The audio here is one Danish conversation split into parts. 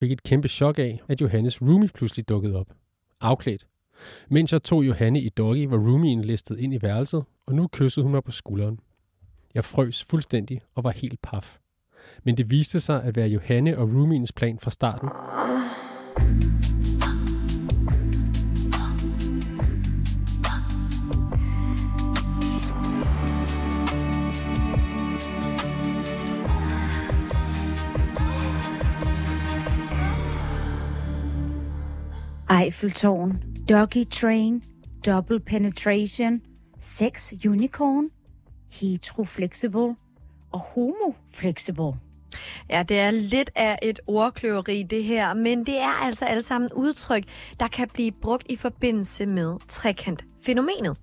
fik et kæmpe chok af, at Johannes roomie pludselig dukkede op. Afklædt. Mens jeg tog Johanne i doggy, var roomien listet ind i værelset, og nu kyssede hun mig på skulderen. Jeg frøs fuldstændig og var helt paf. Men det viste sig at være Johanne og roomiens plan fra starten. Eiffeltårn, Doggy Train, Double Penetration, Sex Unicorn, Heteroflexible og Homoflexible. Ja, det er lidt af et ordkløveri, det her, men det er altså alle sammen udtryk, der kan blive brugt i forbindelse med trekant-fænomenet.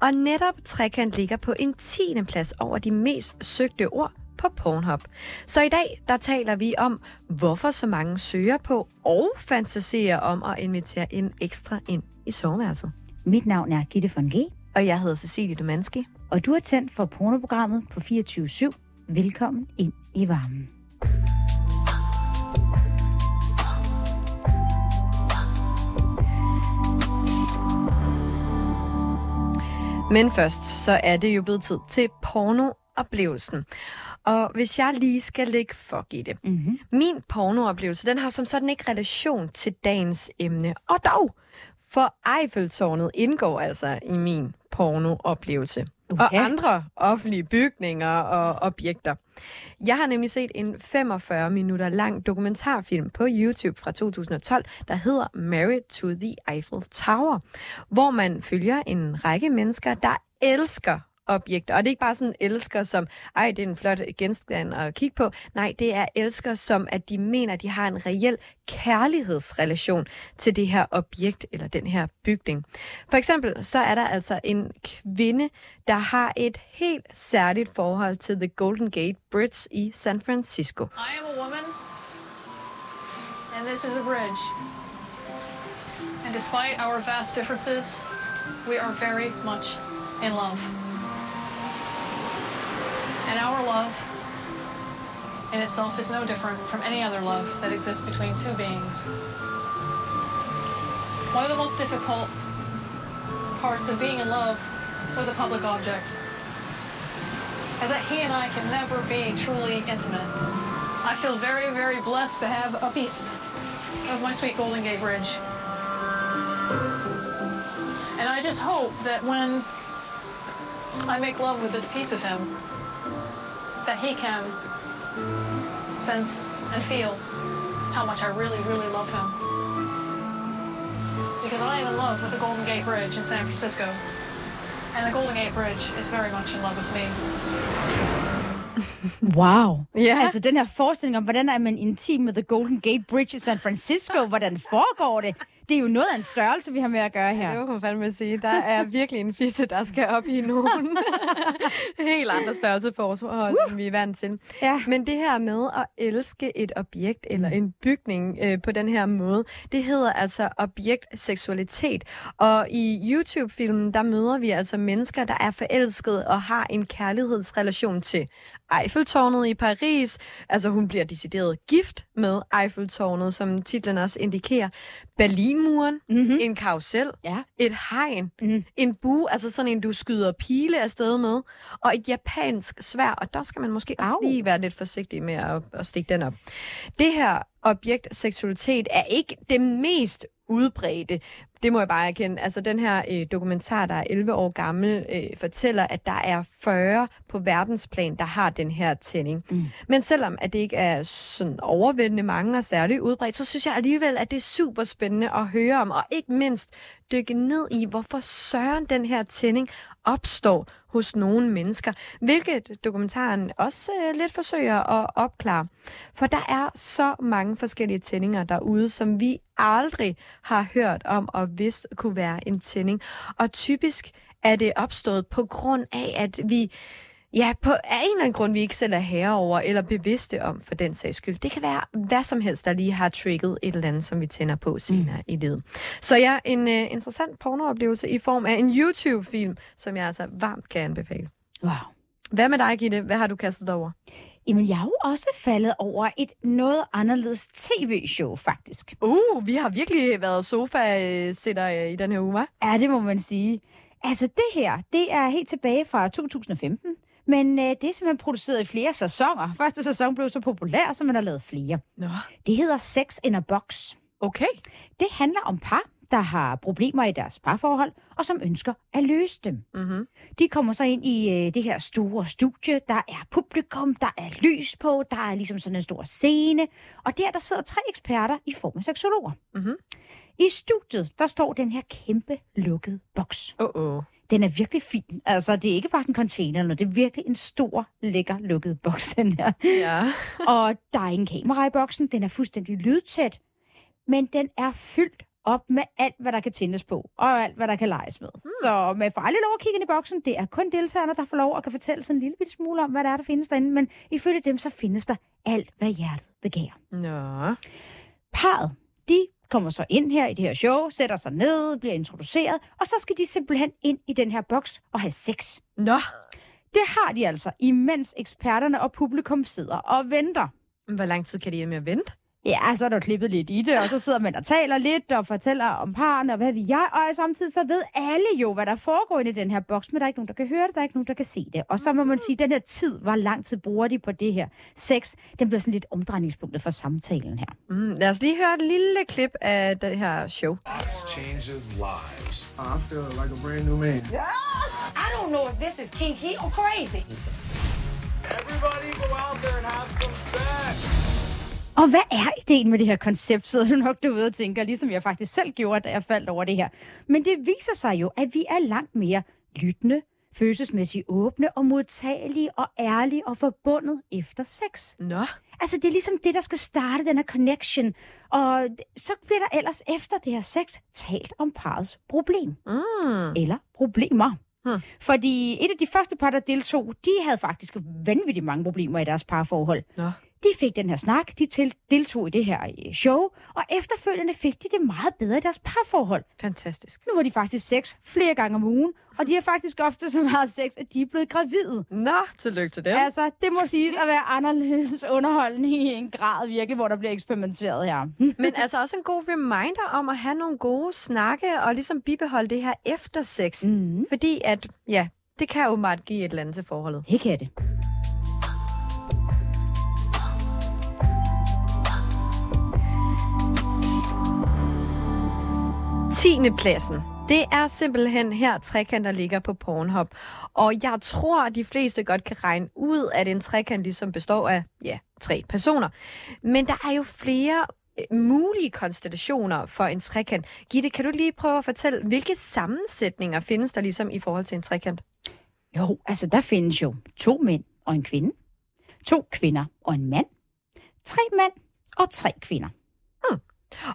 Og netop trekant ligger på en tiende plads over de mest søgte ord på Pornhub. Så i dag, der taler vi om, hvorfor så mange søger på og fantaserer om at invitere en ekstra ind i soveværelset. Mit navn er Gitte von G. Og jeg hedder Cecilie Domanski. Og du er tændt for pornoprogrammet på 24 Velkommen ind i varmen. Men først, så er det jo blevet tid til pornooplevelsen. Og hvis jeg lige skal lægge for det. Mm-hmm. Min pornooplevelse, den har som sådan ikke relation til dagens emne. Og dog, for Eiffeltårnet indgår altså i min pornooplevelse. Okay. Og andre offentlige bygninger og objekter. Jeg har nemlig set en 45 minutter lang dokumentarfilm på YouTube fra 2012, der hedder Married to the Eiffel Tower, hvor man følger en række mennesker, der elsker objekter. Og det er ikke bare sådan elsker som, ej, det er en flot genstand at kigge på. Nej, det er elsker som, at de mener, at de har en reel kærlighedsrelation til det her objekt eller den her bygning. For eksempel så er der altså en kvinde, der har et helt særligt forhold til The Golden Gate Bridge i San Francisco. I am a woman, and this is a bridge. And despite our vast differences, we are very much in love. And our love in itself is no different from any other love that exists between two beings. One of the most difficult parts of being in love with a public object is that he and I can never be truly intimate. I feel very, very blessed to have a piece of my sweet Golden Gate Bridge. And I just hope that when I make love with this piece of him, that he can sense and feel how much I really, really love him. Because I am in love with the Golden Gate Bridge in San Francisco. And the Golden Gate Bridge is very much in love with me. Wow. Ja. Altså den her forestilling om, hvordan er man intim med The Golden Gate Bridge i San Francisco, hvordan foregår det? Det er jo noget af en størrelse, vi har med at gøre her. Det må man fandme sige. Der er virkelig en fisse, der skal op i nogen helt andre størrelseforhold, uh. end vi er vant til. Ja. Men det her med at elske et objekt eller en bygning øh, på den her måde, det hedder altså objektseksualitet. Og i YouTube-filmen, der møder vi altså mennesker, der er forelskede og har en kærlighedsrelation til Eiffeltårnet i Paris. Altså hun bliver decideret gift med Eiffeltårnet, som titlen også indikerer. Berlinmuren, mm-hmm. en karusel, Ja. et hegn, mm. en bue, altså sådan en, du skyder pile afsted med, og et japansk svær, og der skal man måske også Au. lige være lidt forsigtig med at, at stikke den op. Det her objekt seksualitet er ikke det mest udbredte. Det må jeg bare erkende. Altså den her øh, dokumentar, der er 11 år gammel, øh, fortæller, at der er 40 på verdensplan, der har den her tænding. Mm. Men selvom at det ikke er sådan overvældende mange og særligt udbredt, så synes jeg alligevel, at det er super spændende at høre om, og ikke mindst dykke ned i, hvorfor søren den her tænding opstår hos nogle mennesker, hvilket dokumentaren også øh, lidt forsøger at opklare. For der er så mange forskellige tændinger derude, som vi aldrig har hørt om og vidst kunne være en tænding. Og typisk er det opstået på grund af, at vi Ja, på af en eller anden grund, vi ikke selv er herre over, eller bevidste om for den sags skyld. Det kan være hvad som helst, der lige har trigget et eller andet, som vi tænder på senere mm. i livet. Så ja, en uh, interessant pornooplevelse i form af en YouTube-film, som jeg altså varmt kan anbefale. Wow. Hvad med dig, Gitte? Hvad har du kastet over? Jamen, jeg er jo også faldet over et noget anderledes tv-show, faktisk. Uh, vi har virkelig været sofa-sitter øh, i den her uge, hva'? Ja, det må man sige. Altså, det her, det er helt tilbage fra 2015. Men øh, det er simpelthen produceret i flere sæsoner. Første sæson blev så populær, så man har lavet flere. Nå. Det hedder Sex in a Box. Okay. Det handler om par, der har problemer i deres parforhold, og som ønsker at løse dem. Mm-hmm. De kommer så ind i øh, det her store studie. Der er publikum, der er lys på, der er ligesom sådan en stor scene. Og der, der sidder tre eksperter i form af seksologer. Mhm. I studiet, der står den her kæmpe lukkede boks. Uh-oh. Den er virkelig fin. Altså, det er ikke bare sådan en container, eller noget. det er virkelig en stor, lækker lukket boks, den her. Ja. Og der er ingen kamera i boksen. Den er fuldstændig lydtæt. Men den er fyldt op med alt, hvad der kan tændes på, og alt, hvad der kan leges med. Mm. Så med for alle lov at kigge ind i boksen, det er kun deltagerne, der får lov at kan fortælle sådan en lille bitte smule om, hvad der er, der findes derinde. Men ifølge dem, så findes der alt, hvad hjertet begærer. Nå. Parret, de kommer så ind her i det her show, sætter sig ned, bliver introduceret, og så skal de simpelthen ind i den her boks og have sex. Nå. Det har de altså, imens eksperterne og publikum sidder og venter. Hvor lang tid kan de med at vente? Ja, så er der klippet lidt i det, og så sidder man og taler lidt og fortæller om parerne og hvad vi jeg, og samtidig så ved alle jo, hvad der foregår inde i den her boks, men der er ikke nogen, der kan høre det, der er ikke nogen, der kan se det. Og så må man sige, at den her tid, hvor lang tid bruger de på det her sex, den bliver sådan lidt omdrejningspunktet for samtalen her. Mm, lad os lige høre et lille klip af det her show. Sex changes lives. I feel like a brand new man. I don't know if this is kinky or crazy. Everybody go out there and have some sex. Og hvad er ideen med det her koncept, sidder du nok derude og tænker, ligesom jeg faktisk selv gjorde, da jeg faldt over det her. Men det viser sig jo, at vi er langt mere lyttende, følelsesmæssigt åbne og modtagelige og ærlige og forbundet efter sex. Nå. Altså, det er ligesom det, der skal starte den her connection. Og så bliver der ellers efter det her sex talt om parets problem. Mm. Eller problemer. Hmm. Fordi et af de første par, der deltog, de havde faktisk vanvittigt mange problemer i deres parforhold. Nå. De fik den her snak, de til, deltog i det her øh, show, og efterfølgende fik de det meget bedre i deres parforhold. Fantastisk. Nu har de faktisk sex flere gange om ugen, og de har faktisk ofte så meget sex, at de er blevet gravide. Nå, tillykke til dem. Altså, det må siges at være anderledes underholdende i en grad virkelig, hvor der bliver eksperimenteret her. Men altså også en god reminder om at have nogle gode snakke og ligesom bibeholde det her efter sex. Mm. Fordi at, ja, det kan jo meget give et eller andet til forholdet. Det kan det. Tiende pladsen. Det er simpelthen her trekanter ligger på Pornhub. Og jeg tror, at de fleste godt kan regne ud, at en trekant ligesom består af, ja, tre personer. Men der er jo flere øh, mulige konstellationer for en trekant. Gitte, kan du lige prøve at fortælle, hvilke sammensætninger findes der ligesom i forhold til en trekant? Jo, altså der findes jo to mænd og en kvinde, to kvinder og en mand, tre mænd og tre kvinder.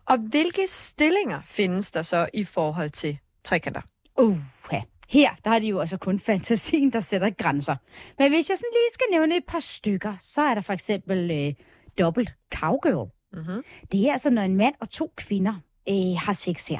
Og hvilke stillinger findes der så i forhold til trekanter? Uh, ja. Her der er det jo altså kun fantasien, der sætter grænser. Men hvis jeg sådan lige skal nævne et par stykker, så er der for eksempel øh, dobbelt cowgirl. Mm-hmm. Det er altså, når en mand og to kvinder øh, har sex her.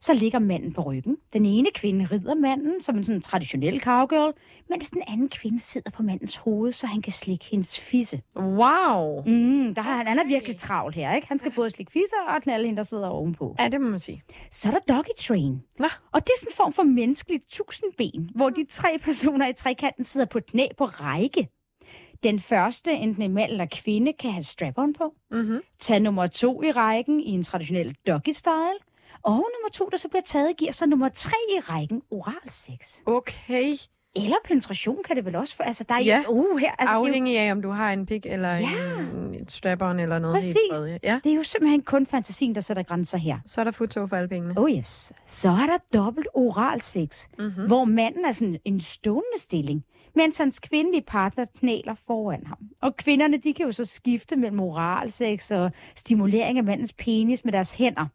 Så ligger manden på ryggen. Den ene kvinde rider manden som en sådan traditionel cowgirl, mens den anden kvinde sidder på mandens hoved, så han kan slikke hendes fisse. Wow! Mm, der har han, han er virkelig travlt her, ikke? Han skal både slikke fisser og knalde hende, der sidder ovenpå. Ja, det må man sige. Så er der doggy train. Nå. Og det er sådan en form for menneskeligt tusindben, hvor de tre personer i trekanten sidder på knæ på række. Den første, enten en mand eller kvinde, kan have strap-on på. Mm-hmm. Tag nummer to i rækken i en traditionel doggy-style. Og nummer to, der så bliver taget, giver så nummer tre i rækken oral sex. Okay. Eller penetration kan det vel også få. Altså, der er Ja. jo, uh, her, altså, er jo, Afhængig af, om du har en pik eller Ja. en, en strap-on eller noget Præcis. helt tredje. Ja. det er jo simpelthen kun fantasien, der sætter grænser her. Så er der futtog for alle pengene. Oh yes. Så er der dobbelt oral sex, Mm-hmm. hvor manden er sådan en stående stilling, mens hans kvindelige partner knæler foran ham. Og kvinderne, de kan jo så skifte mellem oral sex og stimulering af mandens penis med deres hænder.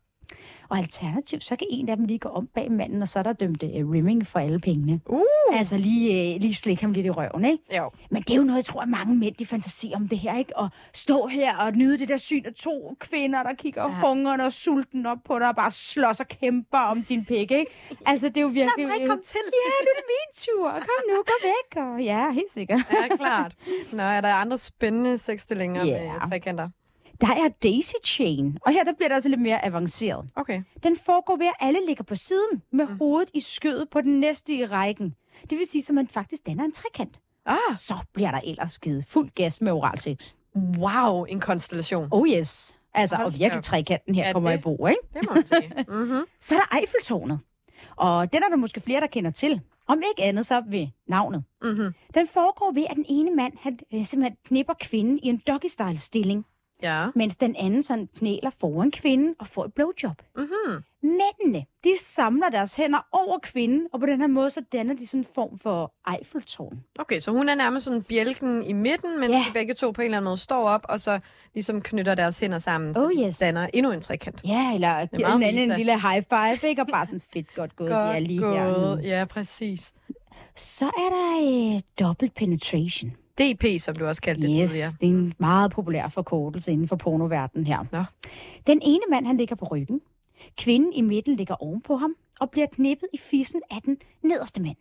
Og alternativt, så kan en af dem lige gå om bag manden, og så er der dømt uh, rimming for alle pengene. Uh. Altså lige, uh, lige slikke ham lidt i røven, ikke? Jo. Men det er jo noget, jeg tror, at mange mænd, de fantaserer om det her, ikke? Og stå her og nyde det der syn af to kvinder, der kigger ja. hungerne og sulten op på dig, og bare slås og kæmper om din pik, ikke? Altså, det er jo virkelig... Lad mig komme til. Ja, nu er det min tur. Kom nu, gå væk. Og ja, helt sikkert. Ja, klart. Nå, er der andre spændende sexstillinger Ja. med trekanter? Der er Daisy Chain, og her der bliver det altså lidt mere avanceret. Okay. Den foregår ved, at alle ligger på siden med mm. hovedet i skødet på den næste i rækken. Det vil sige, at man faktisk danner en trekant. Ah, Så bliver der ellers givet fuld gas med oral sex. wow, en konstellation. Oh yes. Altså, Hold og virkelig op. trekanten her Ja, kommer det- i brug, ikke? Det må man sige. Mm-hmm. Så er der Eiffeltårnet. Og den er der måske flere, der kender til. Om ikke andet så ved navnet. Mm-hmm. Den foregår ved, at den ene mand han, øh, simpelthen knipper kvinden i en doggy-style-stilling, Ja. mens den anden sådan knæler foran kvinden og får et blowjob. Mm-hmm. Mændene, de samler deres hænder over kvinden, og på den her måde, så danner de sådan en form for Eiffeltårn. Okay, så hun er nærmest sådan bjælken i midten, men Ja. de begge to på en eller anden måde står op, og så ligesom knytter deres hænder sammen, så Oh, yes. danner endnu en trekant. Ja, eller giver den anden en lille high five, ikke? Og bare sådan fedt godt gået, godt ja, lige her nu. Ja, præcis. Så er der øh, double penetration. DP, som du også kaldte det Yes, tidligere. det er en meget populær forkortelse inden for pornoverdenen her. Nå. Den ene mand, han ligger på ryggen. Kvinden i midten ligger ovenpå ham og bliver knippet i fissen af den nederste mand.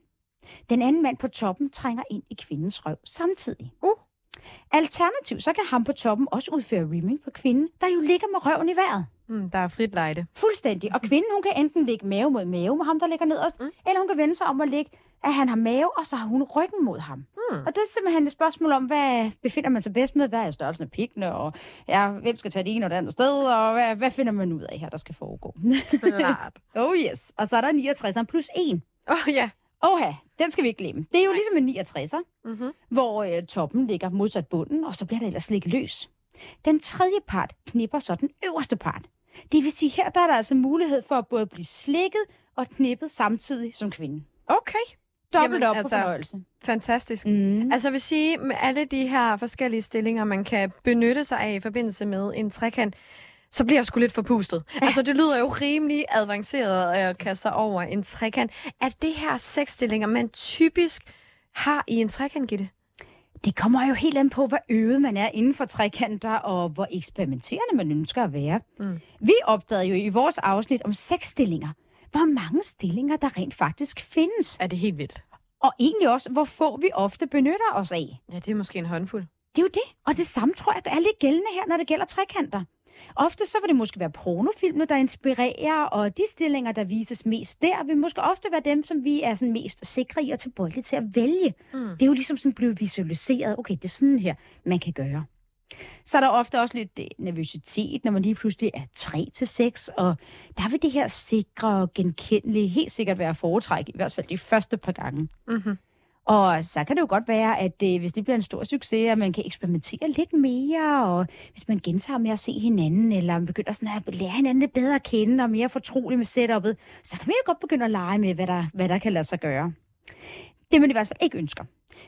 Den anden mand på toppen trænger ind i kvindens røv samtidig. Uh. Alternativt, så kan ham på toppen også udføre rimming på kvinden, der jo ligger med røven i vejret. Mm, der er frit lejde. Fuldstændig. Og kvinden, hun kan enten ligge mave mod mave med ham, der ligger nederst, mm. eller hun kan vende sig om og ligge, at han har mave, og så har hun ryggen mod ham. Mm. Og det er simpelthen et spørgsmål om, hvad befinder man sig bedst med? Hvad er størrelsen af pikkene? Og ja, hvem skal tage det ene og det andet sted? Og hvad, hvad finder man ud af her, der skal foregå? Klart. oh yes. Og så er der 69'eren plus 1. Åh, oh, ja. Oha, den skal vi ikke glemme. Det er jo ligesom en 69'er, Mm-hmm. hvor øh, toppen ligger modsat bunden, og så bliver der ellers slikket løs. Den tredje part knipper så den øverste part. Det vil sige, her der er der altså mulighed for at både blive slikket og knippet samtidig som kvinde. Okay. Dobbelt Jamen, op altså- på fornøjelse. Fantastisk. Mm. Altså jeg vil sige, med alle de her forskellige stillinger, man kan benytte sig af i forbindelse med en trekant, så bliver jeg sgu lidt forpustet. Ja. Altså, det lyder jo rimelig avanceret at kaste sig over en trekant. Er det her sexstillinger, man typisk har i en trekant, Gitte? Det kommer jo helt an på, hvor øvet man er inden for trekanter, og hvor eksperimenterende man ønsker at være. Mm. Vi opdagede jo i vores afsnit om sexstillinger, hvor mange stillinger der rent faktisk findes. Er det helt vildt? Og egentlig også, hvor få vi ofte benytter os af. Ja, det er måske en håndfuld. Det er jo det. Og det samme tror jeg er lidt gældende her, når det gælder trekanter. Ofte så vil det måske være pornofilmene, der inspirerer, og de stillinger, der vises mest der, vil måske ofte være dem, som vi er sådan mest sikre i og tilbøjelige til at vælge. Mm. Det er jo ligesom sådan blevet visualiseret. Okay, det er sådan her, man kan gøre. Så er der ofte også lidt øh, nervøsitet, når man lige pludselig er 3 til 6, og der vil det her sikre og genkendelige helt sikkert være at foretrække, i hvert fald de første par gange. Mm-hmm. Og så kan det jo godt være, at øh, hvis det bliver en stor succes, at man kan eksperimentere lidt mere, og hvis man gentager med at se hinanden, eller man begynder sådan at lære hinanden lidt bedre at kende, og mere fortrolig med setup'et, så kan man jo godt begynde at lege med, hvad der, hvad der kan lade sig gøre. Det man i hvert fald ikke ønsker,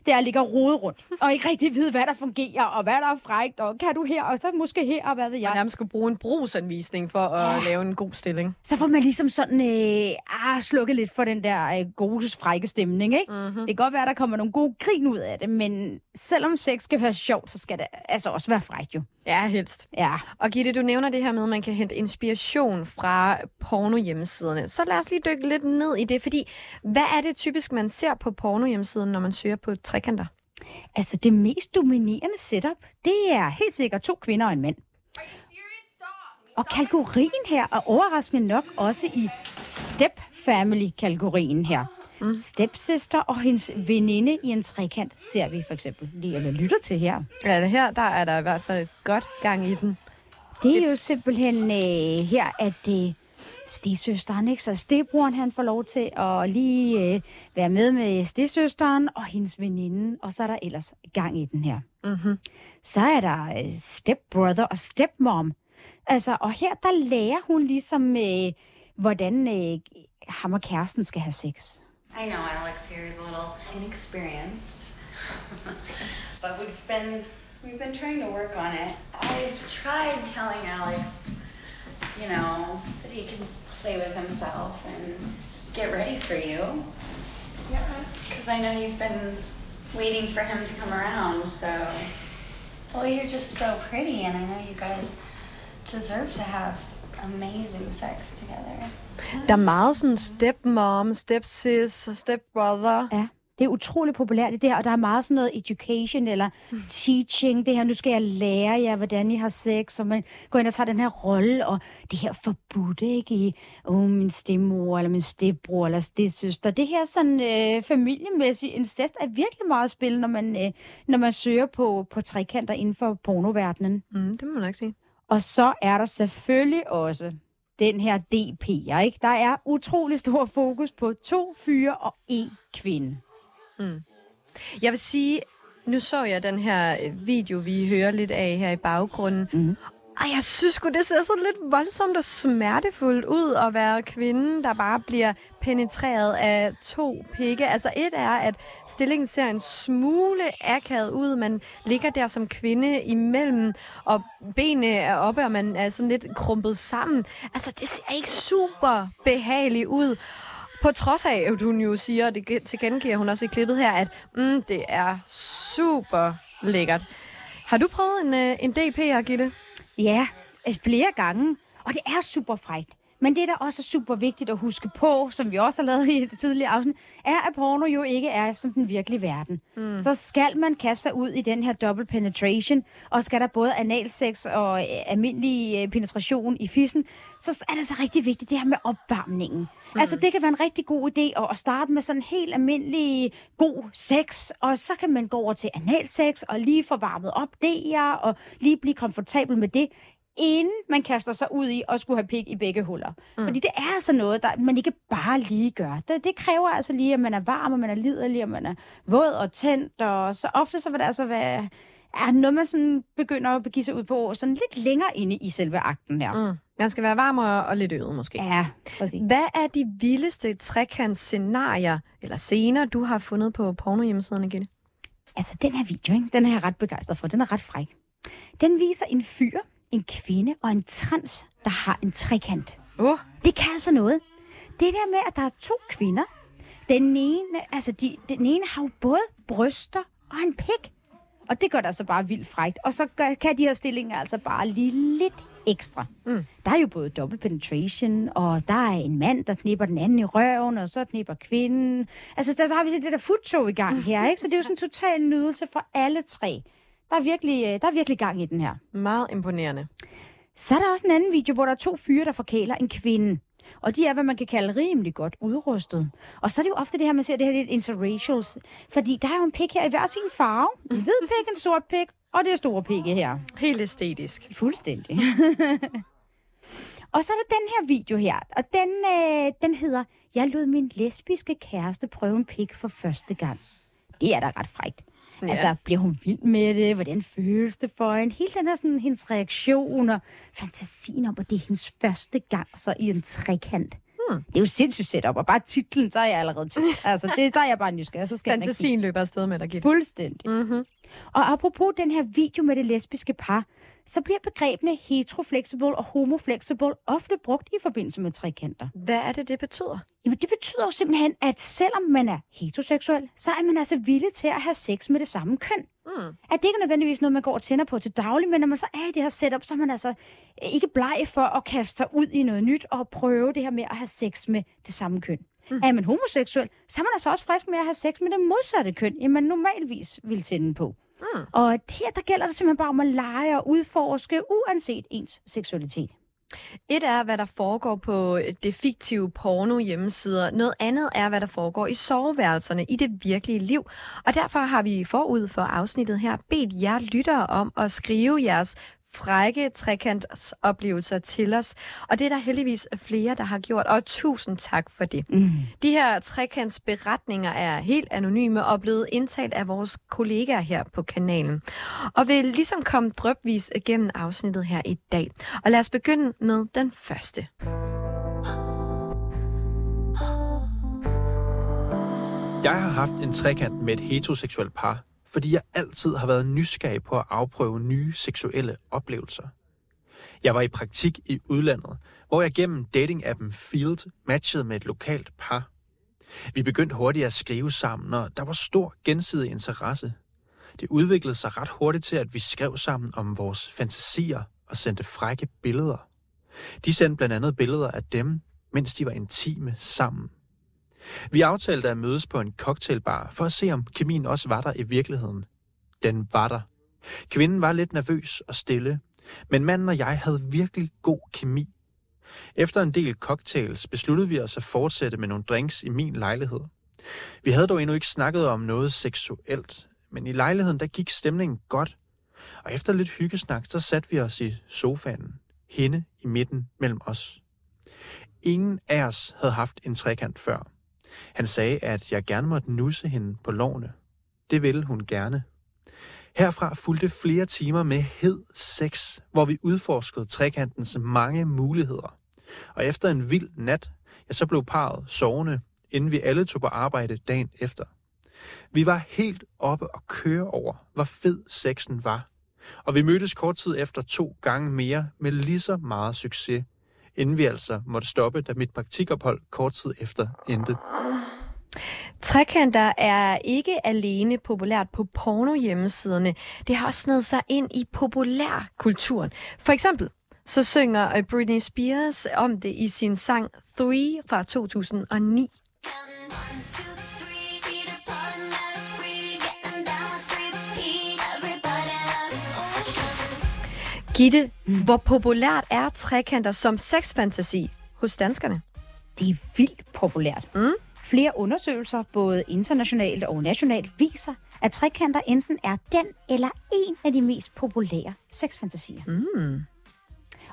det er at ligge og rode rundt, og ikke rigtig vide, hvad der fungerer, og hvad der er frægt, og kan du her, og så måske her, og hvad ved Jeg jeg. nærmest skulle bruge en brugsanvisning for at Ja. lave en god stilling. Så får man ligesom sådan, øh, ah, slukket lidt for den der øh, gode, frække stemning, ikke? Mm-hmm. Det kan godt være, at der kommer nogle gode grin ud af det, men selvom sex skal være sjovt, så skal det altså også være frækt jo. Ja, helst. Ja. Og Gitte, du nævner det her med, at man kan hente inspiration fra porno-hjemmesiderne. Så lad os lige dykke lidt ned i det, fordi hvad er det typisk, man ser på porno-hjemmesiden, når man søger på trekanter? Altså det mest dominerende setup, det er helt sikkert to kvinder og en mand. Og kategorien her er overraskende nok også i Step Family-kategorien her. Mm. Stepsister og hendes veninde i en trekant ser vi for eksempel lige, eller lytter til her. Ja, det her, der er der i hvert fald godt gang i den. Det er jo simpelthen øh, her, at øh, stedsøsteren, ikke? Så stedbroren, han får lov til at lige øh, være med med stedsøsteren og hendes veninde, og så er der ellers gang i den her. Mm-hmm. Så er der øh, stepbrother og stepmom. Altså, og her der lærer hun ligesom, øh, hvordan øh, ham og kæresten skal have sex. I know Alex here is a little inexperienced, but we've been we've been trying to work on it. I've tried telling Alex, you know, that he can play with himself and get ready for you. Yeah. Because I know you've been waiting for him to come around, so. Well, you're just so pretty, and I know you guys deserve to have amazing sex together. Der er meget sådan stepmom, stepsis og stepbrother. Ja, det er utroligt populært i det her, og der er meget sådan noget education eller teaching. Det her, nu skal jeg lære jer, hvordan I har sex, og man går ind og tager den her rolle, og det her forbudte, ikke? I, oh, min stemmor, eller min stepbror, eller stedsøster. Det her sådan øh, familiemæssige incest er virkelig meget spil, når man, øh, når man søger på, på trekanter inden for pornoverdenen. Mm, det må man ikke sige. Og så er der selvfølgelig også den her DP'er, ikke? Der er utrolig stor fokus på to fyre og en kvinde. Jeg vil sige, nu så jeg den her øh, video, vi hører lidt af her i baggrunden. Mm. Og jeg synes sgu, det ser sådan lidt voldsomt og smertefuldt ud at være kvinden, der bare bliver penetreret af to pikke. Altså et er, at stillingen ser en smule akavet ud. Man ligger der som kvinde imellem, og benene er oppe, og man er sådan lidt krumpet sammen. Altså det ser ikke super behageligt ud. På trods af, at hun jo siger, og det tilkendegiver hun også i klippet her, at mm, det er super lækkert. Har du prøvet en, øh, en DP, Gitte? Ja, øh, flere gange. Og det er super frækt. Men det, der også er super vigtigt at huske på, som vi også har lavet i et tidligere afsnit, er, at porno jo ikke er som den virkelige verden. Mm. Så skal man kaste sig ud i den her double penetration, og skal der både analsex og øh, almindelig øh, penetration i fissen, så er det så rigtig vigtigt det her med opvarmningen. Mm. Altså, det kan være en rigtig god idé at, at starte med sådan helt almindelig god sex, og så kan man gå over til analsex og lige få varmet op der, og lige blive komfortabel med det inden man kaster sig ud i at skulle have pik i begge huller. Mm. Fordi det er altså noget, der man ikke bare lige gør. Det, det kræver altså lige, at man er varm, og man er liderlig, og man er våd og tændt, og så ofte så vil det altså være er noget, man sådan begynder at begive sig ud på sådan lidt længere inde i selve akten her. Mm. Man skal være varm og, og lidt øvet, måske. Ja, præcis. Hvad er de vildeste trekantsscenarier eller scener, du har fundet på pornohjemmesiderne, Gitte? Altså, den her video, ikke? den er jeg ret begejstret for. Den er ret fræk. Den viser en fyr, en kvinde og en trans, der har en trekant. Uh. Det kan altså noget. Det der med, at der er to kvinder. Den ene, altså de, den ene har jo både bryster og en pik. Og det gør det altså bare vildt frækt. Og så gør, kan de her stillinger altså bare lige lidt ekstra. Mm. Der er jo både double penetration, og der er en mand, der knipper den anden i røven, og så knipper kvinden. Altså, der, der har vi det der futtog i gang her, ikke? Så det er jo sådan en total nydelse for alle tre. Der er virkelig, øh, der er virkelig gang i den her. Meget imponerende. Så er der også en anden video, hvor der er to fyre, der forkæler en kvinde. Og de er, hvad man kan kalde rimelig godt udrustet. Og så er det jo ofte det her, man ser det her lidt interracials. Fordi der er jo en pik her i hver sin farve. En hvid pik, en sort pik, og det er store pikke her. Helt æstetisk. Fuldstændig. og så er der den her video her, og den, øh, den hedder, jeg lod min lesbiske kæreste prøve en pik for første gang. Det er da ret frækt. Ja. Altså, bliver hun vild med det? Hvordan føles det for hende? Hele den her sådan, hendes reaktion og fantasien om, at det er hendes første gang så i en trekant. Hmm. Det er jo sindssygt setup, og bare titlen, så er jeg allerede til. Altså, det, så er jeg bare nysgerrig. Så skal Fantasien løber afsted med dig, Gitte. Fuldstændig. Mm-hmm. Og apropos den her video med det lesbiske par, så bliver begrebene heteroflexible og homoflexible ofte brugt i forbindelse med trekanter. Hvad er det, det betyder? Jamen, det betyder jo simpelthen, at selvom man er heteroseksuel, så er man altså villig til at have sex med det samme køn. Mm. At det ikke nødvendigvis noget, man går og tænder på til daglig, men når man så er i det her setup, så er man altså ikke bleg for at kaste sig ud i noget nyt og prøve det her med at have sex med det samme køn. Mm. Er man homoseksuel, så er man altså også frisk med at have sex med det modsatte køn, end man normalvis vil tænde på. Mm. Og her der gælder det simpelthen bare om at lege og udforske, uanset ens seksualitet. Et er, hvad der foregår på øh, det fiktive porno hjemmesider. Noget andet er, hvad der foregår i soveværelserne i det virkelige liv. Og derfor har vi forud for afsnittet her bedt jer lyttere om at skrive jeres frække trekantsoplevelser til os. Og det er der heldigvis flere, der har gjort, og tusind tak for det. Mm. De her trekantsberetninger er helt anonyme og blevet indtalt af vores kollegaer her på kanalen. Og vil ligesom komme drøbvis gennem afsnittet her i dag. Og lad os begynde med den første. Jeg har haft en trekant med et heteroseksuelt par, fordi jeg altid har været nysgerrig på at afprøve nye seksuelle oplevelser. Jeg var i praktik i udlandet, hvor jeg gennem dating-appen Field matchede med et lokalt par. Vi begyndte hurtigt at skrive sammen, og der var stor gensidig interesse. Det udviklede sig ret hurtigt til, at vi skrev sammen om vores fantasier og sendte frække billeder. De sendte blandt andet billeder af dem, mens de var intime sammen. Vi aftalte at mødes på en cocktailbar for at se, om kemien også var der i virkeligheden. Den var der. Kvinden var lidt nervøs og stille, men manden og jeg havde virkelig god kemi. Efter en del cocktails besluttede vi os at fortsætte med nogle drinks i min lejlighed. Vi havde dog endnu ikke snakket om noget seksuelt, men i lejligheden der gik stemningen godt. Og efter lidt hyggesnak, så satte vi os i sofaen, hende i midten mellem os. Ingen af os havde haft en trekant før. Han sagde, at jeg gerne måtte nusse hende på lårene. Det ville hun gerne. Herfra fulgte flere timer med hed sex, hvor vi udforskede trekantens mange muligheder. Og efter en vild nat, ja, så blev parret sovende, inden vi alle tog på arbejde dagen efter. Vi var helt oppe og køre over, hvor fed sexen var. Og vi mødtes kort tid efter to gange mere med lige så meget succes, inden vi altså måtte stoppe, da mit praktikophold kort tid efter endte. Trekanter er ikke alene populært på porno-hjemmesiderne. Det har også snedet sig ind i populærkulturen. For eksempel så synger øh, Britney Spears om det i sin sang Three fra 2009. Gitte, hvor populært er trekanter som sexfantasi hos danskerne? Det er vildt populært. Mm. Flere undersøgelser, både internationalt og nationalt, viser, at trekanter enten er den eller en af de mest populære sexfantasier. Mm.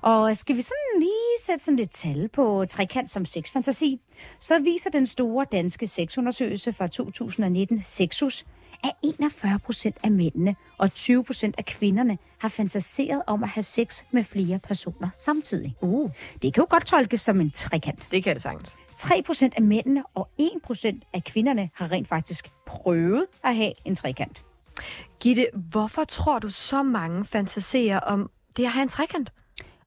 Og skal vi sådan lige sætte sådan lidt tal på trekant som sexfantasi, så viser den store danske sexundersøgelse fra 2019, Sexus, at 41 procent af mændene og 20 procent af kvinderne har fantaseret om at have sex med flere personer samtidig. Uh. Det kan jo godt tolkes som en trekant. Det kan det sagtens. 3 procent af mændene og 1 procent af kvinderne har rent faktisk prøvet at have en trekant. Gitte, hvorfor tror du så mange fantaserer om det at have en trekant?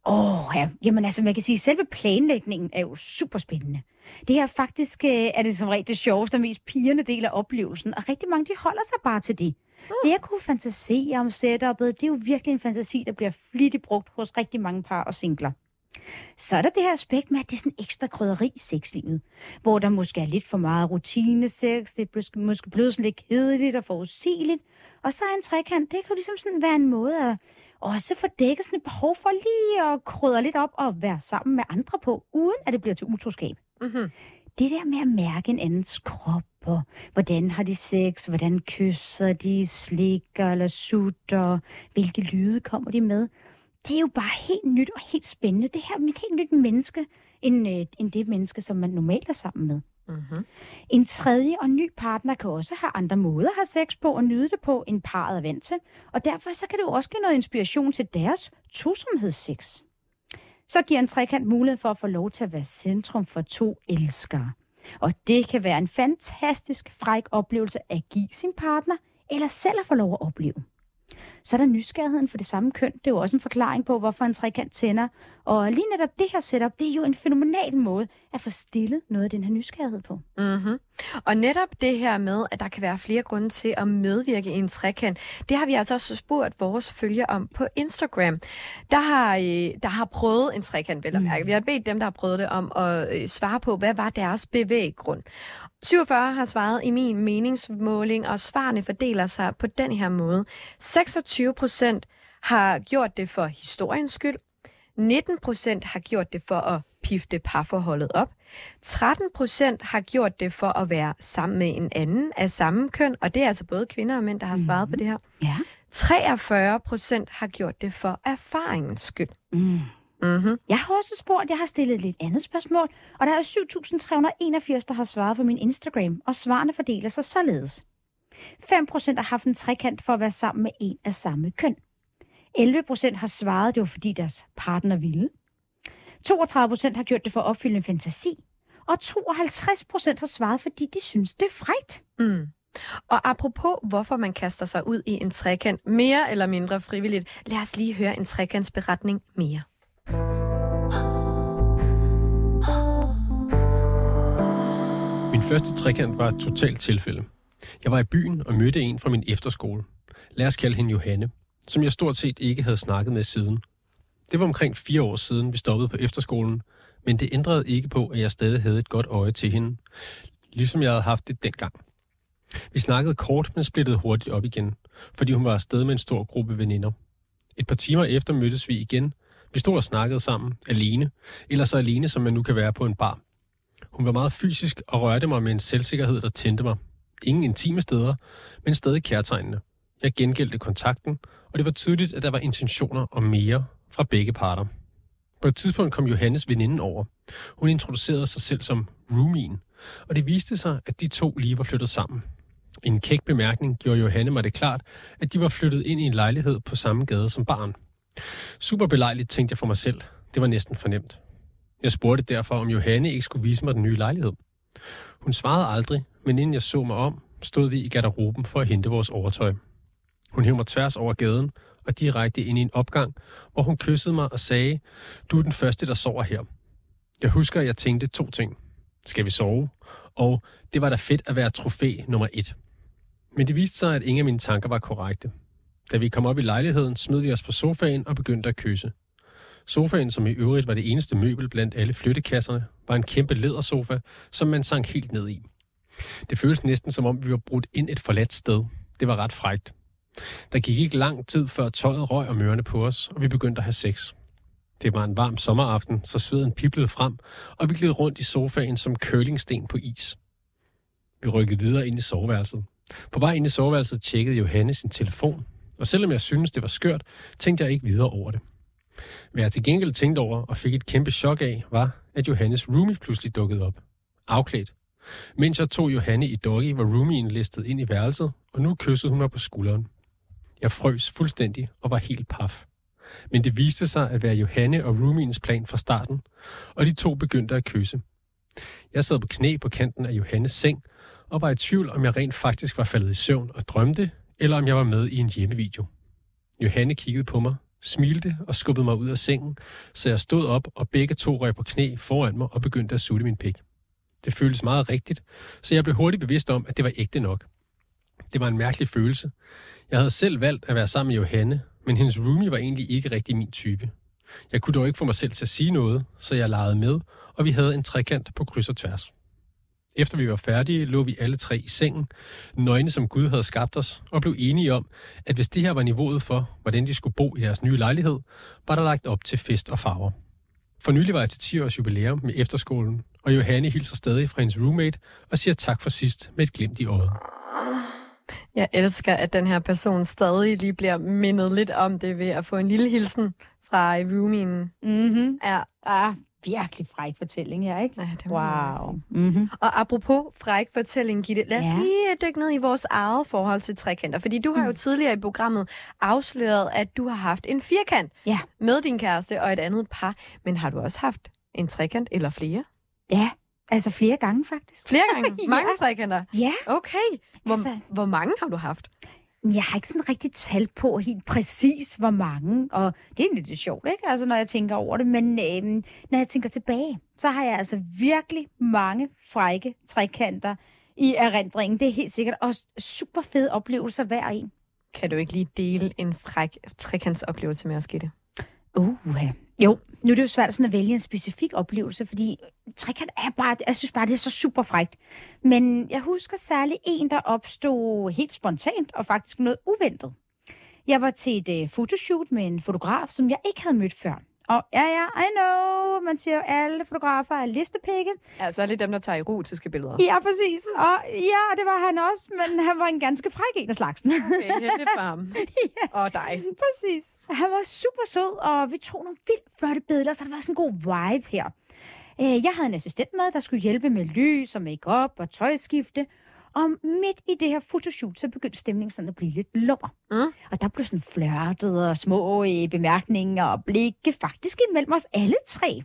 Åh, oh, ja. Jamen altså, man kan sige, at selve planlægningen er jo super spændende. Det her faktisk øh, er det som regel det sjoveste og mest pigerne del af oplevelsen, og rigtig mange de holder sig bare til det. Mm. Det at kunne fantasere om setup'et, det er jo virkelig en fantasi, der bliver flittigt brugt hos rigtig mange par og singler. Så er der det her aspekt med, at det er sådan ekstra krydderi i sexlivet, hvor der måske er lidt for meget rutinesex, det er måske blevet sådan lidt kedeligt og forudsigeligt, og så er en trekant, det kan ligesom sådan være en måde at også få dækket sådan et behov for lige at krydre lidt op og være sammen med andre på, uden at det bliver til utroskab. Mm-hmm. Det der med at mærke en andens krop, og hvordan har de sex, hvordan kysser de, slikker eller sutter, hvilke lyde kommer de med, det er jo bare helt nyt og helt spændende. Det her er et helt nyt menneske, end, øh, end det menneske, som man normalt er sammen med. Mm-hmm. En tredje og ny partner kan også have andre måder at have sex på og nyde det på, end parret er vant til. Og derfor så kan det jo også give noget inspiration til deres tosomhedssex. Så giver en trekant mulighed for at få lov til at være centrum for to elskere. Og det kan være en fantastisk fræk oplevelse at give sin partner, eller selv at få lov at opleve. Så er der nysgerrigheden for det samme køn. Det er jo også en forklaring på, hvorfor en trekant tænder. Og lige netop det her setup, det er jo en fænomenal måde at få stillet noget af den her nysgerrighed på. Mm-hmm. Og netop det her med, at der kan være flere grunde til at medvirke i en trekant, det har vi altså også spurgt vores følgere om på Instagram. Der har, øh, der har prøvet en trekant, vel at mærke. Mm. Vi har bedt dem, der har prøvet det, om at øh, svare på, hvad var deres bevæggrund. 47 har svaret i min meningsmåling, og svarene fordeler sig på den her måde. 26 procent har gjort det for historiens skyld. 19 procent har gjort det for at pifte parforholdet op. 13 procent har gjort det for at være sammen med en anden af samme køn, og det er altså både kvinder og mænd, der har svaret mm. på det her. Ja. 43 procent har gjort det for erfaringens skyld. Mm. Mm-hmm. Jeg har også spurgt, jeg har stillet et lidt andet spørgsmål, og der er 7.381, der har svaret på min Instagram, og svarene fordeler sig således. 5% har haft en trekant for at være sammen med en af samme køn. 11% har svaret, det var fordi deres partner ville. 32% har gjort det for at opfylde en fantasi. Og 52% har svaret, fordi de synes, det er frægt. Mm. Og apropos, hvorfor man kaster sig ud i en trekant, mere eller mindre frivilligt, lad os lige høre en trekantsberetning mere. Min første trekant var et totalt tilfælde. Jeg var i byen og mødte en fra min efterskole. Lad os kalde hende Johanne, som jeg stort set ikke havde snakket med siden. Det var omkring fire år siden, vi stoppede på efterskolen, men det ændrede ikke på, at jeg stadig havde et godt øje til hende, ligesom jeg havde haft det dengang. Vi snakkede kort, men splittede hurtigt op igen, fordi hun var afsted med en stor gruppe veninder. Et par timer efter mødtes vi igen, vi stod og snakkede sammen, alene, eller så alene, som man nu kan være på en bar. Hun var meget fysisk og rørte mig med en selvsikkerhed, der tændte mig. Ingen intime steder, men stadig kærtegnende. Jeg gengældte kontakten, og det var tydeligt, at der var intentioner om mere fra begge parter. På et tidspunkt kom Johannes veninden over. Hun introducerede sig selv som roomien, og det viste sig, at de to lige var flyttet sammen. En kæk bemærkning gjorde Johanne mig det klart, at de var flyttet ind i en lejlighed på samme gade som barn. Super belejligt, tænkte jeg for mig selv. Det var næsten fornemt. Jeg spurgte derfor, om Johanne ikke skulle vise mig den nye lejlighed. Hun svarede aldrig, men inden jeg så mig om, stod vi i garderoben for at hente vores overtøj. Hun hævde mig tværs over gaden og direkte ind i en opgang, hvor hun kyssede mig og sagde, du er den første, der sover her. Jeg husker, at jeg tænkte to ting. Skal vi sove? Og det var da fedt at være trofæ nummer et. Men det viste sig, at ingen af mine tanker var korrekte. Da vi kom op i lejligheden, smed vi os på sofaen og begyndte at kysse. Sofaen, som i øvrigt var det eneste møbel blandt alle flyttekasserne, var en kæmpe lædersofa, som man sank helt ned i. Det føltes næsten som om, vi var brudt ind et forladt sted. Det var ret frægt. Der gik ikke lang tid, før tøjet røg og mørne på os, og vi begyndte at have sex. Det var en varm sommeraften, så sveden piblede frem, og vi gled rundt i sofaen som curlingsten på is. Vi rykkede videre ind i soveværelset. På vej ind i soveværelset tjekkede Johanne sin telefon, og selvom jeg synes, det var skørt, tænkte jeg ikke videre over det. Hvad jeg til gengæld tænkte over og fik et kæmpe chok af, var, at Johannes roomie pludselig dukkede op. Afklædt. Mens jeg tog Johanne i doggy, var roomien listet ind i værelset, og nu kyssede hun mig på skulderen. Jeg frøs fuldstændig og var helt paf. Men det viste sig at være Johanne og roomiens plan fra starten, og de to begyndte at kysse. Jeg sad på knæ på kanten af Johannes seng, og var i tvivl, om jeg rent faktisk var faldet i søvn og drømte, eller om jeg var med i en hjemmevideo. Johanne kiggede på mig, smilte og skubbede mig ud af sengen, så jeg stod op, og begge to røg på knæ foran mig og begyndte at sutte min pik. Det føltes meget rigtigt, så jeg blev hurtigt bevidst om, at det var ægte nok. Det var en mærkelig følelse. Jeg havde selv valgt at være sammen med Johanne, men hendes roomie var egentlig ikke rigtig min type. Jeg kunne dog ikke få mig selv til at sige noget, så jeg legede med, og vi havde en trekant på kryds og tværs. Efter vi var færdige, lå vi alle tre i sengen, nøgne som Gud havde skabt os, og blev enige om, at hvis det her var niveauet for, hvordan de skulle bo i deres nye lejlighed, var der lagt op til fest og farver. For nylig var jeg til 10 års jubilæum med efterskolen, og Johanne hilser stadig fra hendes roommate og siger tak for sidst med et glimt i øjet. Jeg elsker, at den her person stadig lige bliver mindet lidt om det ved at få en lille hilsen fra roomien. Mhm. Ja. Ah, virkelig fræk fortælling her, ikke? Ja, det Wow. Mm-hmm. Og apropos fræk fortælling, Gitte, lad os Ja. ja. lige dykke ned i vores eget forhold til trekanter. Fordi du har jo tidligere i programmet afsløret, at du har haft en firkant Ja. med din kæreste og et andet par. Men har du også haft en trekant eller flere? Ja, altså flere gange faktisk. Flere gange? Ja. Mange trekanter? Ja, Okay. Hvor, Altså- hvor mange har du haft? Jeg har ikke sådan rigtig tal på helt præcis, hvor mange. Og det er lidt sjovt, ikke? Altså, når jeg tænker over det. Men øhm, når jeg tænker tilbage, så har jeg altså virkelig mange frække trekanter i erindringen. Det er helt sikkert. Og super fede oplevelser hver en. Kan du ikke lige dele en fræk trekantsoplevelse med os, Gitte? Uh, jo, nu er det jo svært sådan at vælge en specifik oplevelse, fordi trekant er bare, jeg synes bare, det er så super frækt. Men jeg husker særlig en, der opstod helt spontant og faktisk noget uventet. Jeg var til et øh, fotoshoot med en fotograf, som jeg ikke havde mødt før. Og ja, ja, I know, man siger jo, alle fotografer er listepikke. Altså lige dem, der tager erotiske billeder. Ja, præcis. Og ja, det var han også, men han var en ganske fræk en af slagsen. Okay, heldigt for ham. Og dig. Præcis. Han var super sød, og vi tog nogle vildt flotte billeder, så der var sådan en god vibe her. Øh, Jeg havde en assistent med, der skulle hjælpe med lys og makeup og tøjskifte. Og midt i det her fotoshoot, så begyndte stemningen sådan at blive lidt lummer. Mm. Og der blev sådan flørtet og små bemærkninger og blikke faktisk imellem os alle tre.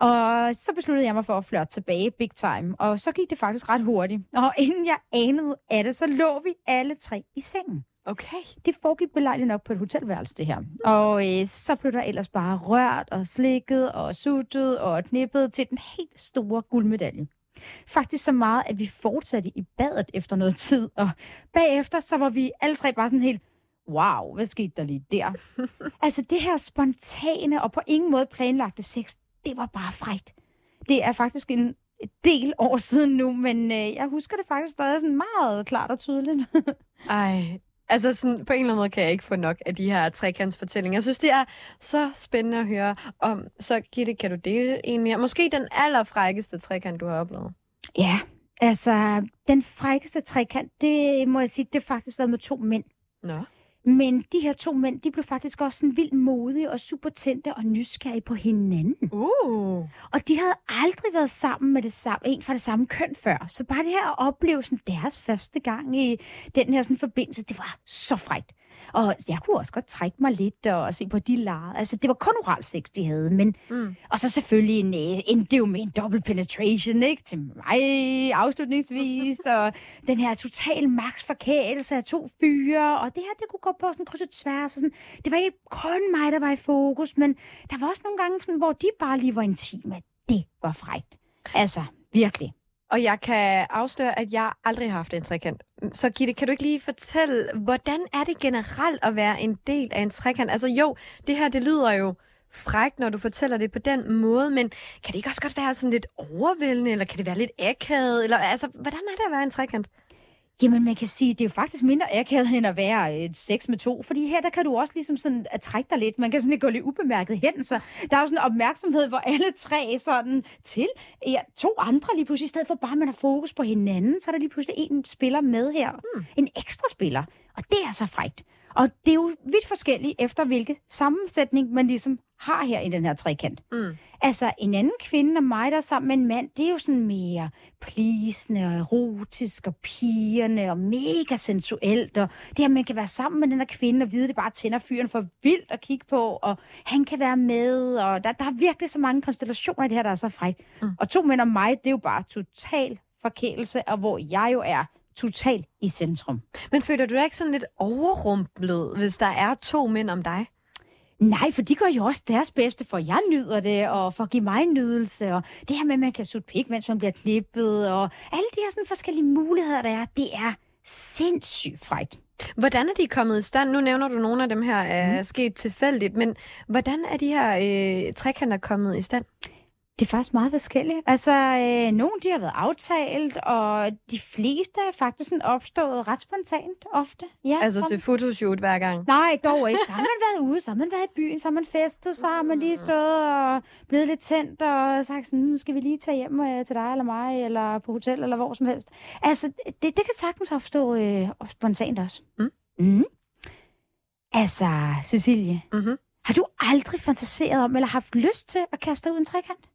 Og så besluttede jeg mig for at flørte tilbage big time. Og så gik det faktisk ret hurtigt. Og inden jeg anede af det, så lå vi alle tre i sengen. Okay. Det foregik belejligt nok på et hotelværelse, det her. Og øh, så blev der ellers bare rørt og slikket og suttet og knippet til den helt store guldmedalje. Faktisk så meget, at vi fortsatte i badet efter noget tid, og bagefter så var vi alle tre bare sådan helt, wow, hvad skete der lige der? altså det her spontane og på ingen måde planlagte sex, det var bare frægt. Det er faktisk en del år siden nu, men øh, jeg husker det faktisk stadig sådan meget klart og tydeligt. Ej, altså sådan, på en eller anden måde kan jeg ikke få nok af de her trekantsfortællinger. Jeg synes, det er så spændende at høre om. Så Gitte, kan du dele en mere? Måske den allerfrækkeste trekant, du har oplevet. Ja, altså den frækkeste trekant, det må jeg sige, det har faktisk været med to mænd. Nå. Men de her to mænd, de blev faktisk også sådan vildt modige og super tændte og nysgerrige på hinanden. Uh. Og de havde aldrig været sammen med det samme, en fra det samme køn før. Så bare det her at opleve sådan deres første gang i den her sådan forbindelse, det var så frægt. Og jeg kunne også godt trække mig lidt og se på de leger. Altså, det var kun oral sex, de havde. Men, mm. Og så selvfølgelig en, øh, en, det jo med en double penetration, ikke? Til mig afslutningsvis. og den her total max forkælelse af to fyre. Og det her, det kunne gå på sådan kryds og tværs. Og sådan. Det var ikke kun mig, der var i fokus, men der var også nogle gange, sådan, hvor de bare lige var intime. Det var frægt. Altså, virkelig. Og jeg kan afsløre, at jeg aldrig har haft en trekant. Så Gitte, kan du ikke lige fortælle, hvordan er det generelt at være en del af en trekant? Altså jo, det her, det lyder jo frækt, når du fortæller det på den måde, men kan det ikke også godt være sådan lidt overvældende, eller kan det være lidt akavet? Eller, altså, hvordan er det at være en trekant? Jamen, man kan sige, det er jo faktisk mindre akavet end at være et sex med to. Fordi her, der kan du også ligesom sådan at trække dig lidt. Man kan sådan ikke gå lidt ubemærket hen. Så der er jo sådan en opmærksomhed, hvor alle tre sådan til ja, to andre lige pludselig, i stedet for bare, at man har fokus på hinanden, så er der lige pludselig en spiller med her. Hmm. En ekstra spiller. Og det er så frægt. Og det er jo vidt forskelligt efter, hvilke sammensætning man ligesom har her i den her trekant. Mm. Altså, en anden kvinde og mig, der er sammen med en mand, det er jo sådan mere plisende og erotisk og pigerne og mega sensuelt. Og det her, man kan være sammen med den her kvinde og vide, det bare tænder fyren for vildt at kigge på, og han kan være med, og der, der er virkelig så mange konstellationer i det her, der er så frækt. Mm. Og to mænd og mig, det er jo bare total forkælelse, og hvor jeg jo er totalt i centrum. Men føler du dig ikke sådan lidt overrumplet, hvis der er to mænd om dig? Nej, for de gør jo også deres bedste, for jeg nyder det, og for at give mig en nydelse, og det her med, at man kan sutte pik, mens man bliver klippet, og alle de her sådan forskellige muligheder, der er, det er sindssygt frækt. Hvordan er de kommet i stand? Nu nævner du nogle af dem her er mm. sket tilfældigt, men hvordan er de her øh, trekanter kommet i stand? Det er faktisk meget forskelligt. Altså, øh, nogle de har været aftalt, og de fleste er faktisk sådan opstået ret spontant ofte. Ja, altså til fotoshoot hver gang? Nej, dog ikke. Så har man været ude, så har man været i byen, så har man festet, så har man lige stået og blevet lidt tændt og sagt sådan, nu skal vi lige tage hjem øh, til dig eller mig, eller på hotel, eller hvor som helst. Altså, det, det kan sagtens opstå øh, spontant også. Mm. Mm. Altså, Cecilie, mm-hmm. har du aldrig fantaseret om, eller haft lyst til at kaste ud en trekant?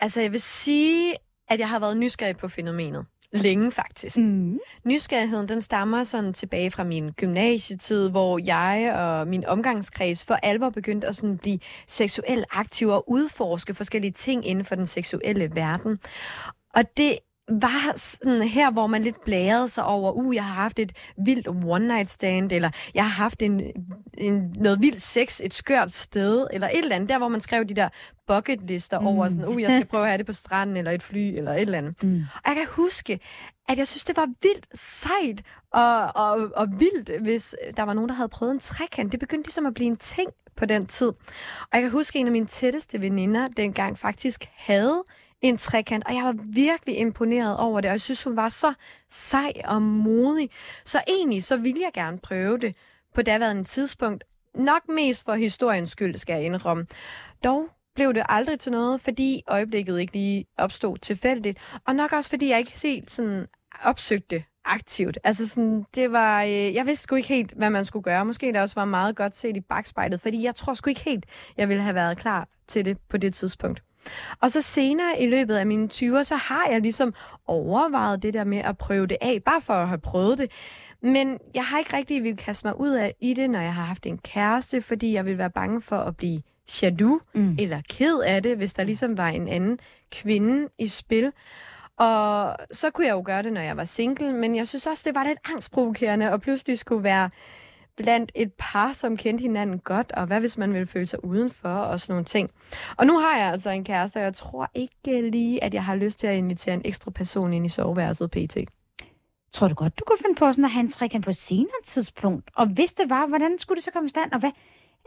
Altså, jeg vil sige, at jeg har været nysgerrig på fænomenet. Længe, faktisk. Mm. Nysgerrigheden, den stammer sådan tilbage fra min gymnasietid, hvor jeg og min omgangskreds for alvor begyndte at sådan blive seksuelt aktive og udforske forskellige ting inden for den seksuelle verden. Og det var sådan her, hvor man lidt blærede sig over, uh, jeg har haft et vildt one-night stand, eller jeg har haft en, en, noget vildt sex et skørt sted, eller et eller andet, der hvor man skrev de der bucket lister mm. over, sådan, uh, jeg skal prøve at have det på stranden, eller et fly, eller et eller andet. Mm. Og jeg kan huske, at jeg synes, det var vildt sejt og, og, og vildt, hvis der var nogen, der havde prøvet en trekant. Det begyndte ligesom at blive en ting på den tid. Og jeg kan huske, at en af mine tætteste veninder dengang faktisk havde en trekant, og jeg var virkelig imponeret over det, og jeg synes, hun var så sej og modig. Så egentlig, så ville jeg gerne prøve det på daværende tidspunkt. Nok mest for historiens skyld, skal jeg indrømme. Dog blev det aldrig til noget, fordi øjeblikket ikke lige opstod tilfældigt, og nok også fordi jeg ikke helt sådan opsøgte aktivt. Altså sådan, det var, øh, jeg vidste sgu ikke helt, hvad man skulle gøre. Måske det også var meget godt set i bagspejlet, fordi jeg tror sgu ikke helt, jeg ville have været klar til det på det tidspunkt. Og så senere i løbet af mine 20'er, så har jeg ligesom overvejet det der med at prøve det af, bare for at have prøvet det. Men jeg har ikke rigtig vil kaste mig ud af i det, når jeg har haft en kæreste, fordi jeg vil være bange for at blive jaloux mm. eller ked af det, hvis der ligesom var en anden kvinde i spil. Og så kunne jeg jo gøre det, når jeg var single, men jeg synes også, det var lidt angstprovokerende, og pludselig skulle være blandt et par, som kendte hinanden godt, og hvad hvis man ville føle sig udenfor, og sådan nogle ting. Og nu har jeg altså en kæreste, og jeg tror ikke lige, at jeg har lyst til at invitere en ekstra person ind i soveværelset pt. Tror du godt, du kunne finde på sådan at have en trekant på et senere tidspunkt? Og hvis det var, hvordan skulle det så komme i stand? Og hvad,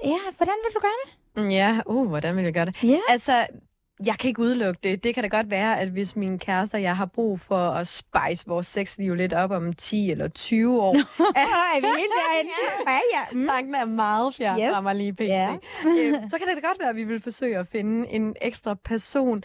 ja, hvordan vil du gøre det? Ja, uh, hvordan vil jeg gøre det? Ja. Altså, jeg kan ikke udelukke det. Det kan da godt være, at hvis min kæreste og jeg har brug for at spice vores sexliv lidt op om 10 eller 20 år, er vi helt derinde? Ja, ja. Mm. Tanken er meget fjern Yes. fra mig lige pt. Ja. øh, så kan det da godt være, at vi vil forsøge at finde en ekstra person.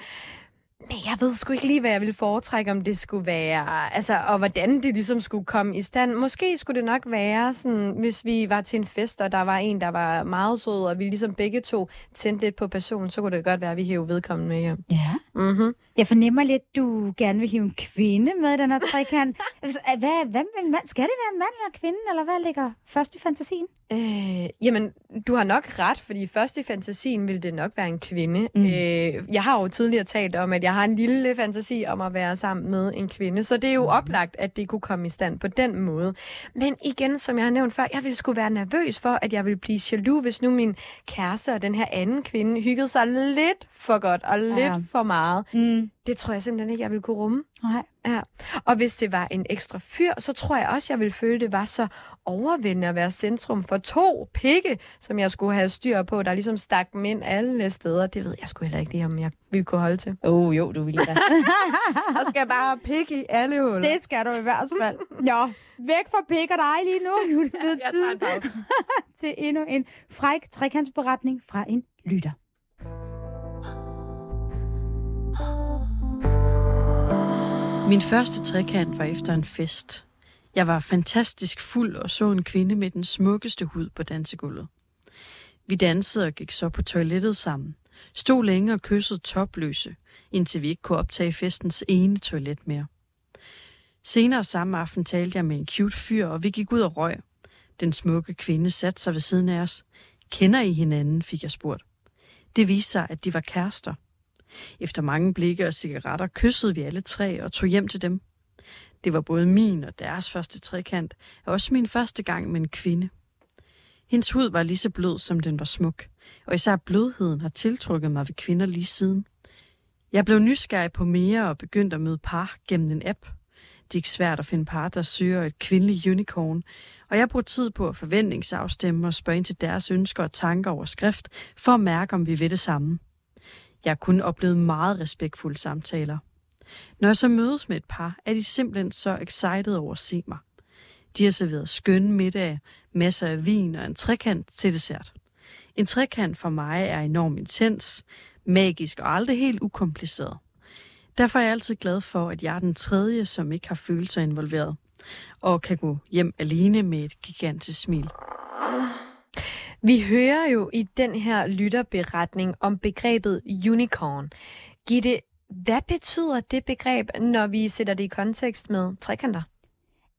Men jeg ved sgu ikke lige, hvad jeg ville foretrække, om det skulle være, altså, og hvordan det ligesom skulle komme i stand. Måske skulle det nok være sådan, hvis vi var til en fest, og der var en, der var meget sød, og vi ligesom begge to tændte lidt på personen, så kunne det godt være, at vi hævde vedkommende med hjem. Ja. Mm-hmm. Jeg fornemmer lidt, du gerne vil hive en kvinde med i den her trekant. Altså, hvad, hvad med en mand? Skal det være en mand eller kvinde, eller hvad ligger først i fantasien? Øh, jamen, du har nok ret, fordi først i fantasien ville det nok være en kvinde. Mm. Øh, jeg har jo tidligere talt om, at jeg har en lille fantasi om at være sammen med en kvinde, så det er jo Mm. oplagt, at det kunne komme i stand på den måde. Men igen, som jeg har nævnt før, jeg ville skulle være nervøs for, at jeg ville blive jaloux, hvis nu min kæreste og den her anden kvinde hyggede sig lidt for godt og lidt Ja. for meget. Mm. Det tror jeg simpelthen ikke, jeg ville kunne rumme. Nej. Ja, og hvis det var en ekstra fyr, så tror jeg også, jeg ville føle, det var så overvældende at være centrum for to pikke, som jeg skulle have styr på, der ligesom stak dem ind alle steder. Det ved jeg sgu heller ikke, det om jeg ville kunne holde til. Åh, oh, jo, du vil da. Der skal bare have pik i alle huller. det skal du i hvert fald. Nå, væk fra pik og dig lige nu. Nu er det tid til endnu en fræk trekantsberetning fra en lytter. Min første trekant var efter en fest. Jeg var fantastisk fuld og så en kvinde med den smukkeste hud på dansegulvet. Vi dansede og gik så på toilettet sammen. Stod længe og kyssede topløse, indtil vi ikke kunne optage festens ene toilet mere. Senere samme aften talte jeg med en cute fyr, og vi gik ud og røg. Den smukke kvinde satte sig ved siden af os. Kender I hinanden, fik jeg spurgt. Det viste sig, at de var kærester. Efter mange blikke og cigaretter kyssede vi alle tre og tog hjem til dem. Det var både min og deres første trekant, og også min første gang med en kvinde. Hendes hud var lige så blød, som den var smuk, og især blødheden har tiltrukket mig ved kvinder lige siden. Jeg blev nysgerrig på mere og begyndte at møde par gennem en app. Det er ikke svært at finde par, der søger et kvindeligt unicorn, og jeg brugte tid på at forventningsafstemme og spørge ind til deres ønsker og tanker over skrift, for at mærke, om vi ved det samme. Jeg har kun oplevet meget respektfulde samtaler. Når jeg så mødes med et par, er de simpelthen så excited over at se mig. De har serveret skønne middag, masser af vin og en trekant til dessert. En trekant for mig er enormt intens, magisk og aldrig helt ukompliceret. Derfor er jeg altid glad for, at jeg er den tredje, som ikke har følelser involveret, og kan gå hjem alene med et gigantisk smil. Vi hører jo i den her lytterberetning om begrebet unicorn. Gitte, hvad betyder det begreb, når vi sætter det i kontekst med trekanter?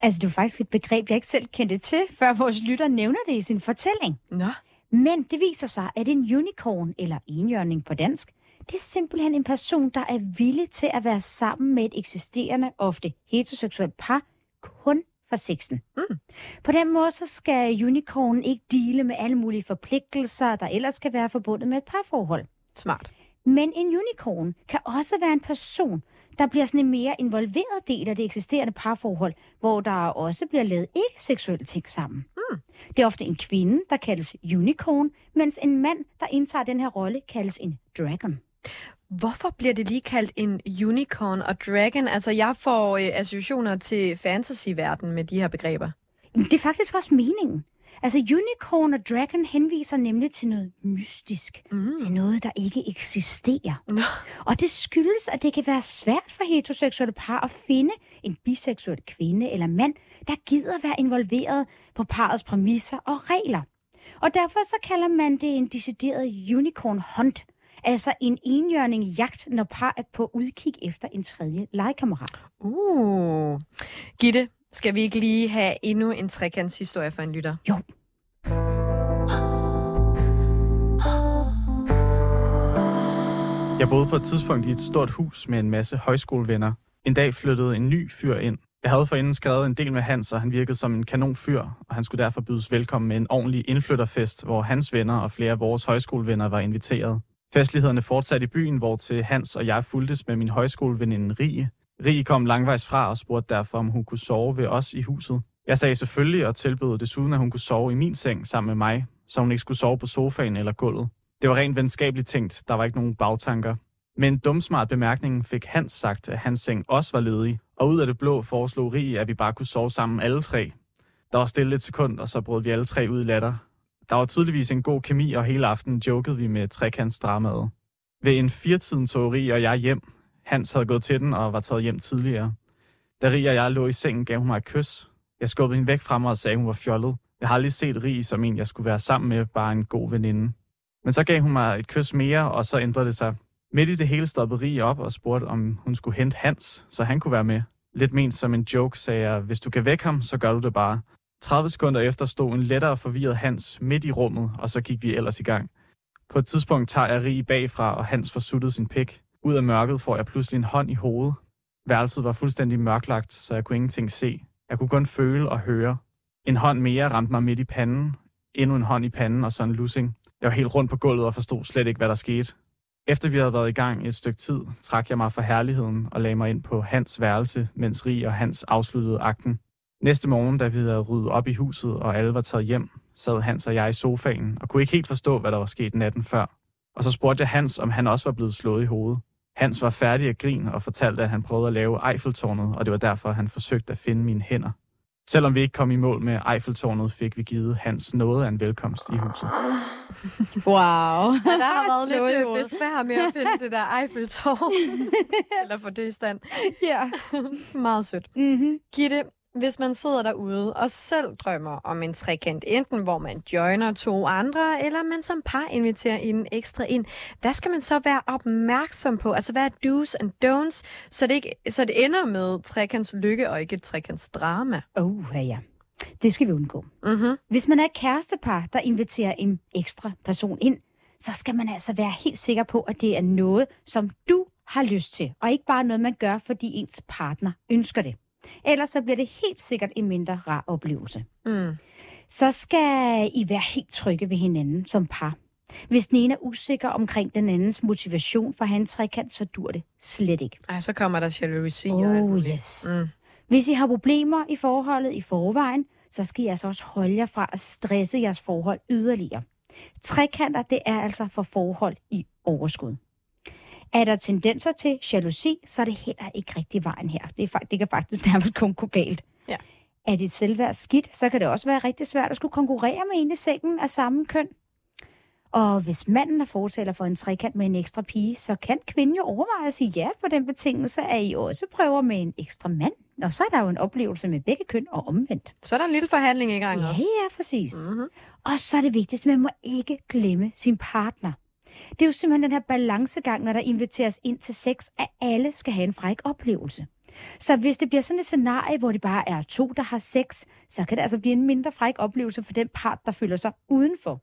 Altså, det er jo faktisk et begreb, jeg ikke selv kendte til, før vores lytter nævner det i sin fortælling. Nå. Men det viser sig, at en unicorn, eller enhjørning på dansk, det er simpelthen en person, der er villig til at være sammen med et eksisterende, ofte heteroseksuelt par, kun for sexen. Mm. På den måde så skal unicornen ikke dele med alle mulige forpligtelser, der ellers kan være forbundet med et parforhold. Smart. Men en unicorn kan også være en person, der bliver sådan en mere involveret del af det eksisterende parforhold, hvor der også bliver lavet ikke-seksuelle ting sammen. Mm. Det er ofte en kvinde, der kaldes unicorn, mens en mand, der indtager den her rolle, kaldes en dragon. Hvorfor bliver det lige kaldt en unicorn og dragon? Altså, jeg får øh, associationer til fantasy-verden med de her begreber. Det er faktisk også meningen. Altså, unicorn og dragon henviser nemlig til noget mystisk. Mm. Til noget, der ikke eksisterer. Nå. Og det skyldes, at det kan være svært for heteroseksuelle par at finde en biseksuel kvinde eller mand, der gider være involveret på parets præmisser og regler. Og derfor så kalder man det en decideret unicorn hunt. Altså en enhjørning jagt, når par er på udkig efter en tredje legekammerat. Uh. Gitte, skal vi ikke lige have endnu en trekantshistorie for en lytter? Jo. Jeg boede på et tidspunkt i et stort hus med en masse højskolevenner. En dag flyttede en ny fyr ind. Jeg havde forinden skrevet en del med Hans, og han virkede som en kanon fyr, og han skulle derfor bydes velkommen med en ordentlig indflytterfest, hvor hans venner og flere af vores højskolevenner var inviteret. Festlighederne fortsatte i byen, hvor til Hans og jeg fuldtes med min højskoleveninde Rie. Rie kom langvejs fra og spurgte derfor, om hun kunne sove ved os i huset. Jeg sagde selvfølgelig og tilbød desuden, at hun kunne sove i min seng sammen med mig, så hun ikke skulle sove på sofaen eller gulvet. Det var rent venskabeligt tænkt, der var ikke nogen bagtanker. Men en dumsmart bemærkning fik Hans sagt, at hans seng også var ledig, og ud af det blå foreslog Rie, at vi bare kunne sove sammen alle tre. Der var stille et sekund, og så brød vi alle tre ud i latter. Der var tydeligvis en god kemi, og hele aftenen jokede vi med trekantsdramaet. Ved en firetiden tog Rie og jeg hjem. Hans havde gået til den og var taget hjem tidligere. Da Rie og jeg lå i sengen, gav hun mig et kys. Jeg skubbede hende væk fra mig og sagde, at hun var fjollet. Jeg har aldrig set Rie som en, jeg skulle være sammen med, bare en god veninde. Men så gav hun mig et kys mere, og så ændrede det sig. Midt i det hele stoppede Rie op og spurgte, om hun skulle hente Hans, så han kunne være med. Lidt ment som en joke, sagde jeg, hvis du kan vække ham, så gør du det bare. 30 sekunder efter stod en lettere forvirret Hans midt i rummet, og så gik vi ellers i gang. På et tidspunkt tager jeg Rie bagfra, og Hans forsuttede sin pik. Ud af mørket får jeg pludselig en hånd i hovedet. Værelset var fuldstændig mørklagt, så jeg kunne ingenting se. Jeg kunne kun føle og høre. En hånd mere ramte mig midt i panden. Endnu en hånd i panden og så en lussing. Jeg var helt rundt på gulvet og forstod slet ikke, hvad der skete. Efter vi havde været i gang et stykke tid, trak jeg mig fra herligheden og lagde mig ind på Hans værelse, mens Rie og Hans afsluttede akten. Næste morgen, da vi havde ryddet op i huset, og alle var taget hjem, sad Hans og jeg i sofaen og kunne ikke helt forstå, hvad der var sket natten før. Og så spurgte jeg Hans, om han også var blevet slået i hovedet. Hans var færdig at grine og fortalte, at han prøvede at lave Eiffeltårnet, og det var derfor, han forsøgte at finde mine hænder. Selvom vi ikke kom i mål med Eiffeltårnet, fik vi givet Hans noget af en velkomst i huset. Wow. Ja, der har været lidt øh, besvær med at finde det der Eiffeltårn. Eller få det i stand. Ja. Meget sødt. Mm-hmm. Gitte, hvis man sidder derude og selv drømmer om en trekant, enten hvor man joiner to andre, eller man som par inviterer en ekstra ind, hvad skal man så være opmærksom på? Altså, hvad er do's and don'ts, så det, ikke, så det ender med trekants lykke og ikke et trekants drama? Oh, ja, ja. Det skal vi undgå. Mm-hmm. Hvis man er et kærestepar, der inviterer en ekstra person ind, så skal man altså være helt sikker på, at det er noget, som du har lyst til, og ikke bare noget, man gør, fordi ens partner ønsker det. Ellers så bliver det helt sikkert en mindre rar oplevelse. Mm. Så skal I være helt trygge ved hinanden som par. Hvis den ene er usikker omkring den andens motivation for hans trekant, så dur det slet ikke. Ej, så kommer der jalousi. og alt Oh yes. Mm. Hvis I har problemer i forholdet i forvejen, så skal I altså også holde jer fra at stresse jeres forhold yderligere. Trekanter, det er altså for forhold i overskud. Er der tendenser til jalousi, så er det heller ikke rigtig vejen her. Det, er, det kan faktisk nærmest kun gå galt. Ja. Er dit selvværd skidt, så kan det også være rigtig svært at skulle konkurrere med en i sengen af samme køn. Og hvis manden er fortaler for en trekant med en ekstra pige, så kan kvinden jo overveje at sige ja på den betingelse, at I også prøver med en ekstra mand. Og så er der jo en oplevelse med begge køn og omvendt. Så er der en lille forhandling i gang Ja, også. ja, præcis. Mm-hmm. Og så er det vigtigste, man må ikke glemme sin partner. Det er jo simpelthen den her balancegang, når der inviteres ind til sex, at alle skal have en fræk oplevelse. Så hvis det bliver sådan et scenarie, hvor det bare er to, der har sex, så kan det altså blive en mindre fræk oplevelse for den part, der føler sig udenfor.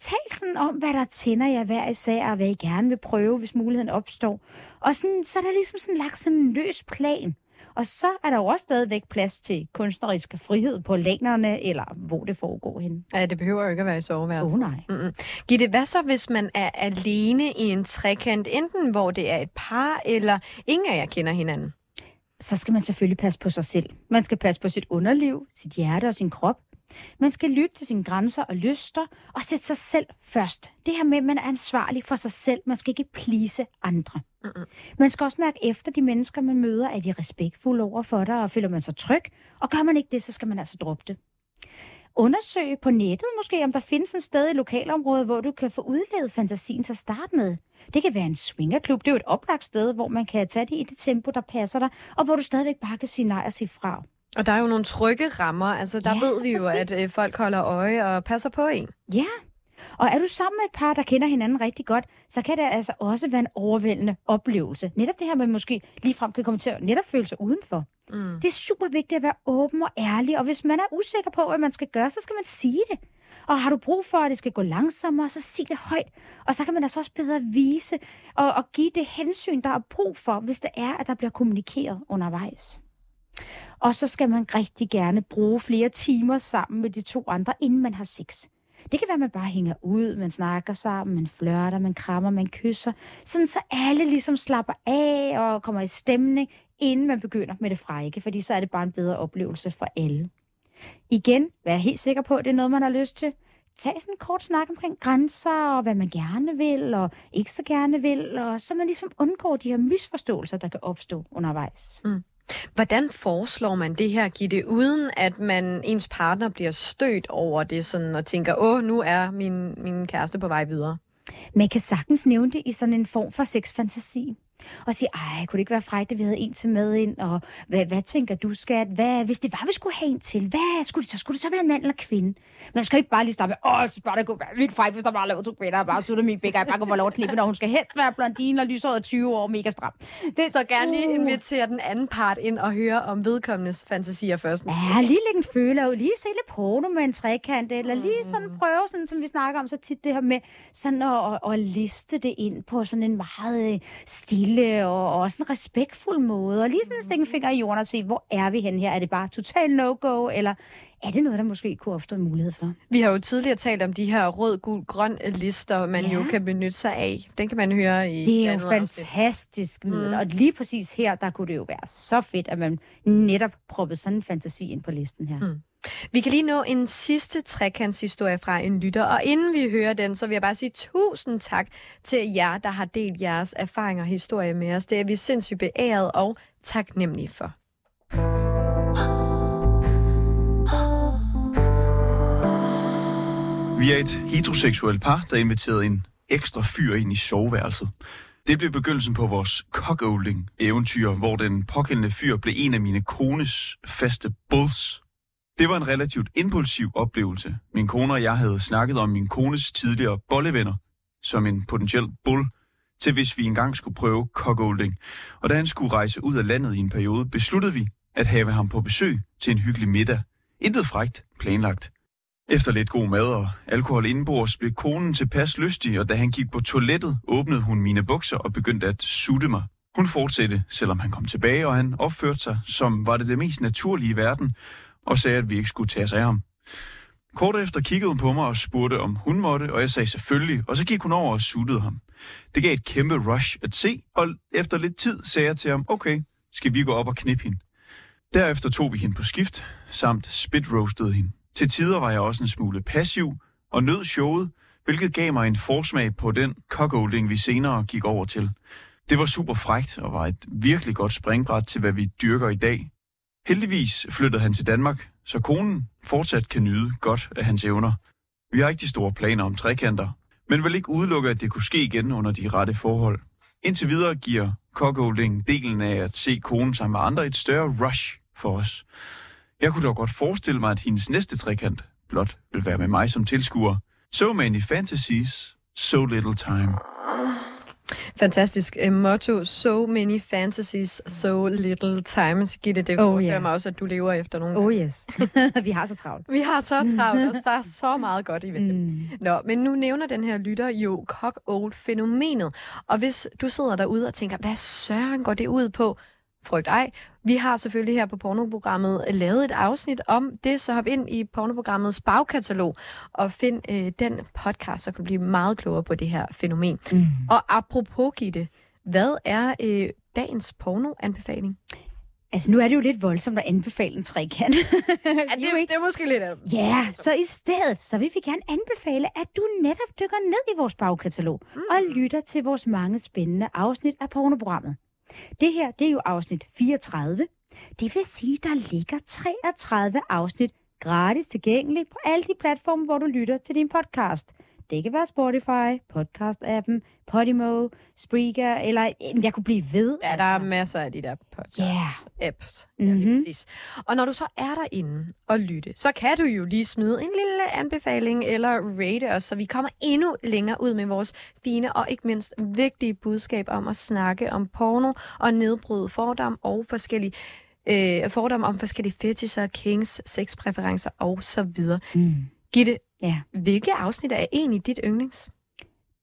Tal sådan om, hvad der tænder jer hver især, og hvad I gerne vil prøve, hvis muligheden opstår. Og sådan, så er der ligesom sådan lagt sådan en løs plan. Og så er der jo også stadigvæk plads til kunstnerisk frihed på lænerne, eller hvor det foregår henne. Ja, det behøver jo ikke at være i soveværelset. Oh, nej. Mm-mm. Gitte, hvad så, hvis man er alene i en trekant, enten hvor det er et par, eller ingen af jer kender hinanden? så skal man selvfølgelig passe på sig selv. Man skal passe på sit underliv, sit hjerte og sin krop. Man skal lytte til sine grænser og lyster og sætte sig selv først. Det her med, at man er ansvarlig for sig selv. Man skal ikke plise andre. Mm-mm. Man skal også mærke efter de mennesker, man møder, er de respektfulde over for dig, og føler man sig tryg. Og gør man ikke det, så skal man altså droppe det. Undersøg på nettet måske, om der findes et sted i lokalområdet, hvor du kan få udlevet fantasien til at starte med. Det kan være en swingerklub. Det er jo et oplagt sted, hvor man kan tage det i det tempo, der passer dig, og hvor du stadigvæk bare kan sige nej og sige fra. Og der er jo nogle trygge rammer. Altså, der Ja, ved vi jo, præcis. at øh, folk holder øje og passer på en. Ja, og er du sammen med et par, der kender hinanden rigtig godt, så kan det altså også være en overvældende oplevelse. Netop det her med måske ligefrem kan komme til at netop føle sig udenfor. Mm. Det er super vigtigt at være åben og ærlig, og hvis man er usikker på, hvad man skal gøre, så skal man sige det. Og har du brug for, at det skal gå langsommere, så sig det højt. Og så kan man altså også bedre vise og, og give det hensyn, der er brug for, hvis det er, at der bliver kommunikeret undervejs. Og så skal man rigtig gerne bruge flere timer sammen med de to andre, inden man har sex. Det kan være, at man bare hænger ud, man snakker sammen, man flørter, man krammer, man kysser. Sådan så alle ligesom slapper af og kommer i stemning, inden man begynder med det frække, fordi så er det bare en bedre oplevelse for alle. Igen, vær helt sikker på, at det er noget, man har lyst til. Tag sådan en kort snak omkring grænser, og hvad man gerne vil, og ikke så gerne vil, og så man ligesom undgår de her misforståelser, der kan opstå undervejs. Mm. Hvordan foreslår man det her, Gitte, uden at man ens partner bliver stødt over det sådan, og tænker, åh, nu er min, min kæreste på vej videre? Man kan sagtens nævne det i sådan en form for sexfantasi og sige, ej, kunne det ikke være frækt, at vi havde en til med ind, og hvad, hvad tænker du, skat? Hvad, hvis det var, vi skulle have en til, hvad skulle det så? Skulle det så være en mand eller kvinde? Man skal ikke bare lige starte med, åh, jeg synes bare, det kunne være vildt frækt, hvis der bare lavede to kvinder, og bare slutter min bæk, og jeg bare kunne få lov at klippe, når hun skal helst være blondine og lyshåret 20 år, mega stram. Det, så gerne lige uh. invitere den anden part ind og høre om vedkommendes fantasier først. Ja, lige lægge en føler ud, lige se lidt porno med en trekant, eller lige sådan prøve, sådan, som vi snakker om så tit det her med, sådan at, at, at liste det ind på sådan en meget øh, stille og også en respektfuld måde, og lige sådan stikke en finger i jorden og se, hvor er vi hen her? Er det bare total no-go, eller er det noget, der måske kunne opstå en mulighed for? Vi har jo tidligere talt om de her rød, gul, grøn lister, man ja. jo kan benytte sig af. Den kan man høre i Det er jo fantastisk middel, mm. og lige præcis her, der kunne det jo være så fedt, at man netop proppede sådan en fantasi ind på listen her. Mm. Vi kan lige nå en sidste trekantshistorie fra en lytter, og inden vi hører den, så vil jeg bare sige tusind tak til jer, der har delt jeres erfaringer og historie med os. Det er vi sindssygt beæret og taknemmelige for. Vi er et heteroseksuelt par, der inviterede en ekstra fyr ind i soveværelset. Det blev begyndelsen på vores cockolding eventyr hvor den pågældende fyr blev en af mine kones faste bulls. Det var en relativt impulsiv oplevelse. Min kone og jeg havde snakket om min kones tidligere bollevenner som en potentiel bull, til hvis vi engang skulle prøve cockolding. Og da han skulle rejse ud af landet i en periode, besluttede vi at have ham på besøg til en hyggelig middag. Intet frægt planlagt. Efter lidt god mad og alkohol indenbords blev konen tilpas lystig, og da han gik på toilettet, åbnede hun mine bukser og begyndte at sutte mig. Hun fortsatte, selvom han kom tilbage, og han opførte sig, som var det det mest naturlige i verden, og sagde, at vi ikke skulle tage sig af ham. Kort efter kiggede hun på mig og spurgte, om hun måtte, og jeg sagde selvfølgelig, og så gik hun over og suttede ham. Det gav et kæmpe rush at se, og efter lidt tid sagde jeg til ham, okay, skal vi gå op og knippe hende. Derefter tog vi hende på skift, samt spit roastede hende. Til tider var jeg også en smule passiv og nød showet, hvilket gav mig en forsmag på den cockholding, vi senere gik over til. Det var super frægt og var et virkelig godt springbræt til, hvad vi dyrker i dag. Heldigvis flyttede han til Danmark, så konen fortsat kan nyde godt af hans evner. Vi har ikke de store planer om trekanter, men vil ikke udelukke, at det kunne ske igen under de rette forhold. Indtil videre giver cockholding delen af at se konen sammen med andre et større rush for os. Jeg kunne dog godt forestille mig, at hendes næste trekant blot vil være med mig som tilskuer. So many fantasies, so little time. Fantastisk uh, motto. So many fantasies, so little time. Gitte, det oh, yeah. mig også, at du lever efter nogle Oh yes. vi har så travlt. Vi har så travlt, og så så meget godt i vente. Mm. Nå, men nu nævner den her lytter jo cock-old-fænomenet. Og hvis du sidder derude og tænker, hvad søren går det ud på? Frygt ej. Vi har selvfølgelig her på pornoprogrammet lavet et afsnit om det, så hop ind i pornoprogrammets bagkatalog og find øh, den podcast, så kan du blive meget klogere på det her fænomen. Mm. Og apropos Gitte, hvad er øh, dagens pornoanbefaling? Altså, nu er det jo lidt voldsomt at anbefale en trekant. ja, det, det er måske lidt af Ja, så i stedet, så vil vi gerne anbefale, at du netop dykker ned i vores bagkatalog mm. og lytter til vores mange spændende afsnit af pornoprogrammet. Det her, det er jo afsnit 34. Det vil sige, der ligger 33 afsnit gratis tilgængeligt på alle de platforme, hvor du lytter til din podcast. Det kan være Spotify, podcast-appen, Podimo, Spreaker, eller jeg kunne blive ved. Ja, altså. der er masser af de der podcast-apps. Yeah. Mm-hmm. Ja, og når du så er derinde og lytte, så kan du jo lige smide en lille anbefaling eller rate os, så vi kommer endnu længere ud med vores fine og ikke mindst vigtige budskab om at snakke om porno og nedbryde fordom og forskellige øh, fordomme om forskellige fetisher, kings, sexpræferencer og så videre. Mm. Gitte, ja. hvilke afsnit er egentlig dit yndlings?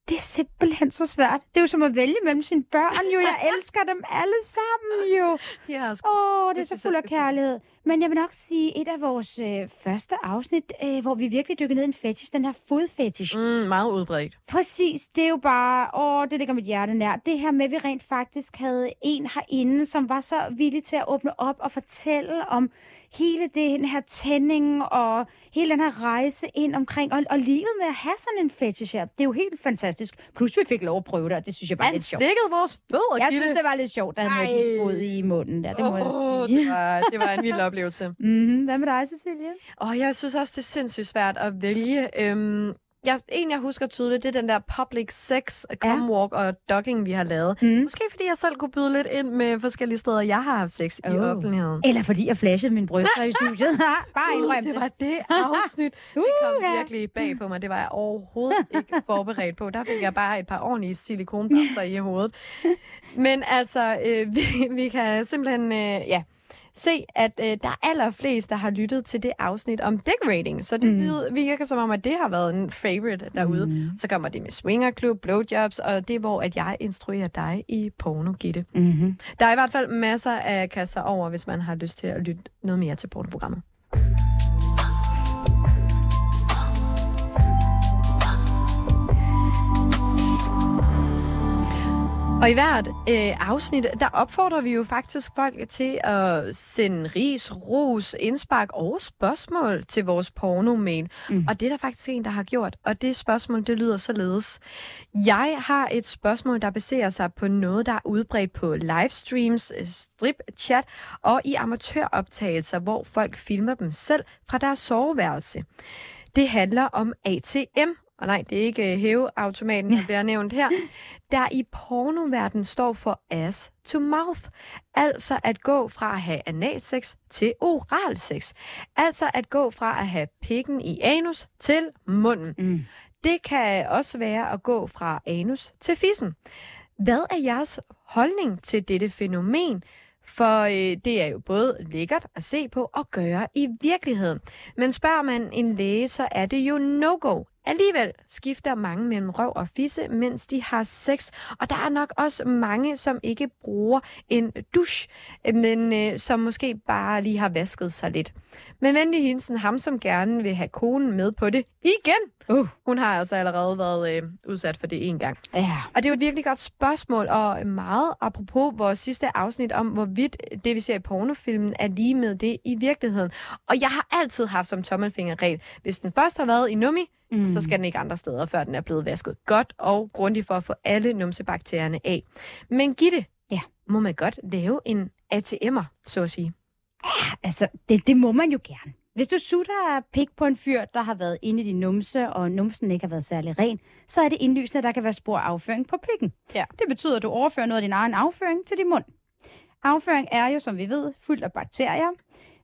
Det er simpelthen så svært. Det er jo som at vælge mellem sine børn, jo. Jeg elsker dem alle sammen, jo. Åh, oh, det er så fuld af kærlighed. Men jeg vil nok sige, et af vores øh, første afsnit, øh, hvor vi virkelig dykker ned i en fetish, den her fodfetish. Mm, meget udbredt. Præcis, det er jo bare, åh, det ligger mit hjerte nær. Det her med, at vi rent faktisk havde en herinde, som var så villig til at åbne op og fortælle om hele den her tænding og hele den her rejse ind omkring, og, og livet med at have sådan en fetish her. Det er jo helt fantastisk. Plus vi fik lov at prøve det, og det synes jeg bare er Han lidt sjovt. stikkede vores fødder, Jeg synes, det var lidt sjovt, at han havde fod i munden der. Det må jeg Åh, sige. det, var, det var en vild oplevelse. Mm-hmm. Hvad med dig, Cecilia? Og jeg synes også, det er sindssygt svært at vælge. Øhm, jeg, en, jeg husker tydeligt, det er den der public sex, come walk og dogging, vi har lavet. Mm. Måske fordi jeg selv kunne byde lidt ind med forskellige steder, jeg har haft sex oh. i offentligheden. Eller fordi jeg flashede min bryster i studiet. bare indrøm det var det afsnit. Det kom ja. virkelig bag på mig. Det var jeg overhovedet ikke forberedt på. Der fik jeg bare et par ordentlige silikonbamser i hovedet. Men altså, øh, vi, vi kan simpelthen øh, ja, se, at øh, der er allerflest, der har lyttet til det afsnit om decorating. Så det Mm. mm. virker som om, at det har været en favorite derude. Mm. Så kommer det med swingerklub, blowjobs, og det er, hvor at jeg instruerer dig i porno, Gitte. Mm-hmm. Der er i hvert fald masser af kasser over, hvis man har lyst til at lytte noget mere til pornoprogrammet. Og i hvert øh, afsnit, der opfordrer vi jo faktisk folk til at sende ris, ros, indspark og spørgsmål til vores porno-mail. Mm. Og det er der faktisk en, der har gjort. Og det spørgsmål, det lyder således. Jeg har et spørgsmål, der baserer sig på noget, der er udbredt på livestreams, øh, strip-chat og i amatøroptagelser, hvor folk filmer dem selv fra deres soveværelse. Det handler om ATM, og nej, det er ikke øh, hæveautomaten, der bliver nævnt her, der i pornoverdenen står for ass to mouth. Altså at gå fra at have analsex til oralsex. Altså at gå fra at have pikken i anus til munden. Mm. Det kan også være at gå fra anus til fissen. Hvad er jeres holdning til dette fænomen? For øh, det er jo både lækkert at se på og gøre i virkeligheden. Men spørger man en læge, så er det jo no-go. Alligevel skifter mange mellem røv og fisse, mens de har sex. Og der er nok også mange, som ikke bruger en douche, men øh, som måske bare lige har vasket sig lidt. Men venlig hilsen ham, som gerne vil have konen med på det igen. Uh. Hun har altså allerede været øh, udsat for det en gang. Ja. Og det er jo et virkelig godt spørgsmål, og meget apropos vores sidste afsnit om, hvorvidt det, vi ser i pornofilmen, er lige med det i virkeligheden. Og jeg har altid haft som tommelfingerregel, hvis den først har været i nummi, mm. så skal den ikke andre steder, før den er blevet vasket godt og grundigt for at få alle numsebakterierne af. Men Gitte, Ja. må man godt lave en ATM'er, så at sige? Altså, det, det må man jo gerne. Hvis du sutter pik på en fyr, der har været inde i din numse, og numsen ikke har været særlig ren, så er det indlysende, at der kan være spor af afføring på pikken. Ja. Det betyder, at du overfører noget af din egen afføring til din mund. Afføring er jo, som vi ved, fyldt af bakterier,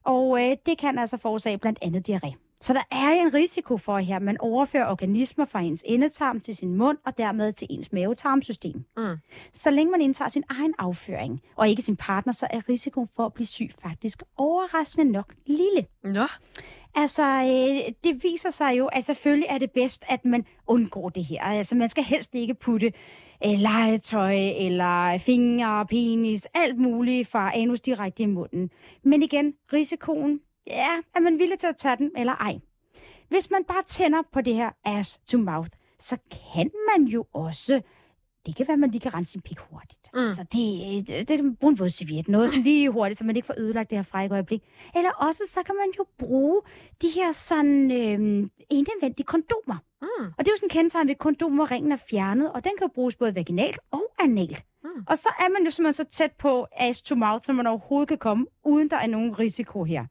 og øh, det kan altså forårsage blandt andet diarré. Så der er en risiko for her, at man overfører organismer fra ens endetarm til sin mund, og dermed til ens mavetarmsystem. Mm. Så længe man indtager sin egen afføring, og ikke sin partner, så er risikoen for at blive syg faktisk overraskende nok lille. Nå. Altså, øh, det viser sig jo, at selvfølgelig er det bedst, at man undgår det her. Altså, man skal helst ikke putte øh, legetøj eller fingre, penis, alt muligt fra anus direkte i munden. Men igen, risikoen, ja, er man villig til at tage den eller ej? Hvis man bare tænder på det her ass to mouth, så kan man jo også det kan være, at man lige kan rense sin pik hurtigt. Mm. Så det, det, det kan man bruge en vådserviet. Noget sådan lige hurtigt, så man ikke får ødelagt det her frække øjeblik. Eller også, så kan man jo bruge de her sådan øh, indvendige kondomer. Mm. Og det er jo sådan en kendetegn ved kondom, hvor ringen er fjernet, og den kan jo bruges både vaginalt og analt. Mm. Og så er man jo simpelthen så tæt på ass to mouth, som man overhovedet kan komme, uden der er nogen risiko her.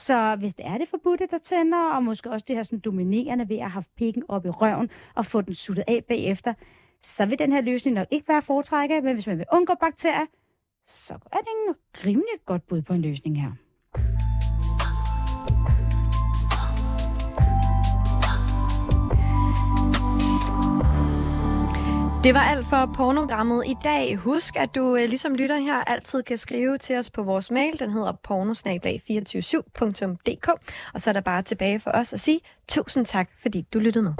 Så hvis det er det forbudte, der tænder, og måske også det her sådan dominerende ved at have haft pikken op i røven og få den suttet af bagefter, så vil den her løsning nok ikke være at foretrække, men hvis man vil undgå bakterier, så er det en rimelig godt bud på en løsning her. Det var alt for pornogrammet i dag. Husk, at du øh, ligesom lytter her altid kan skrive til os på vores mail. Den hedder pornosnablag247.dk. Og så er der bare tilbage for os at sige tusind tak, fordi du lyttede med.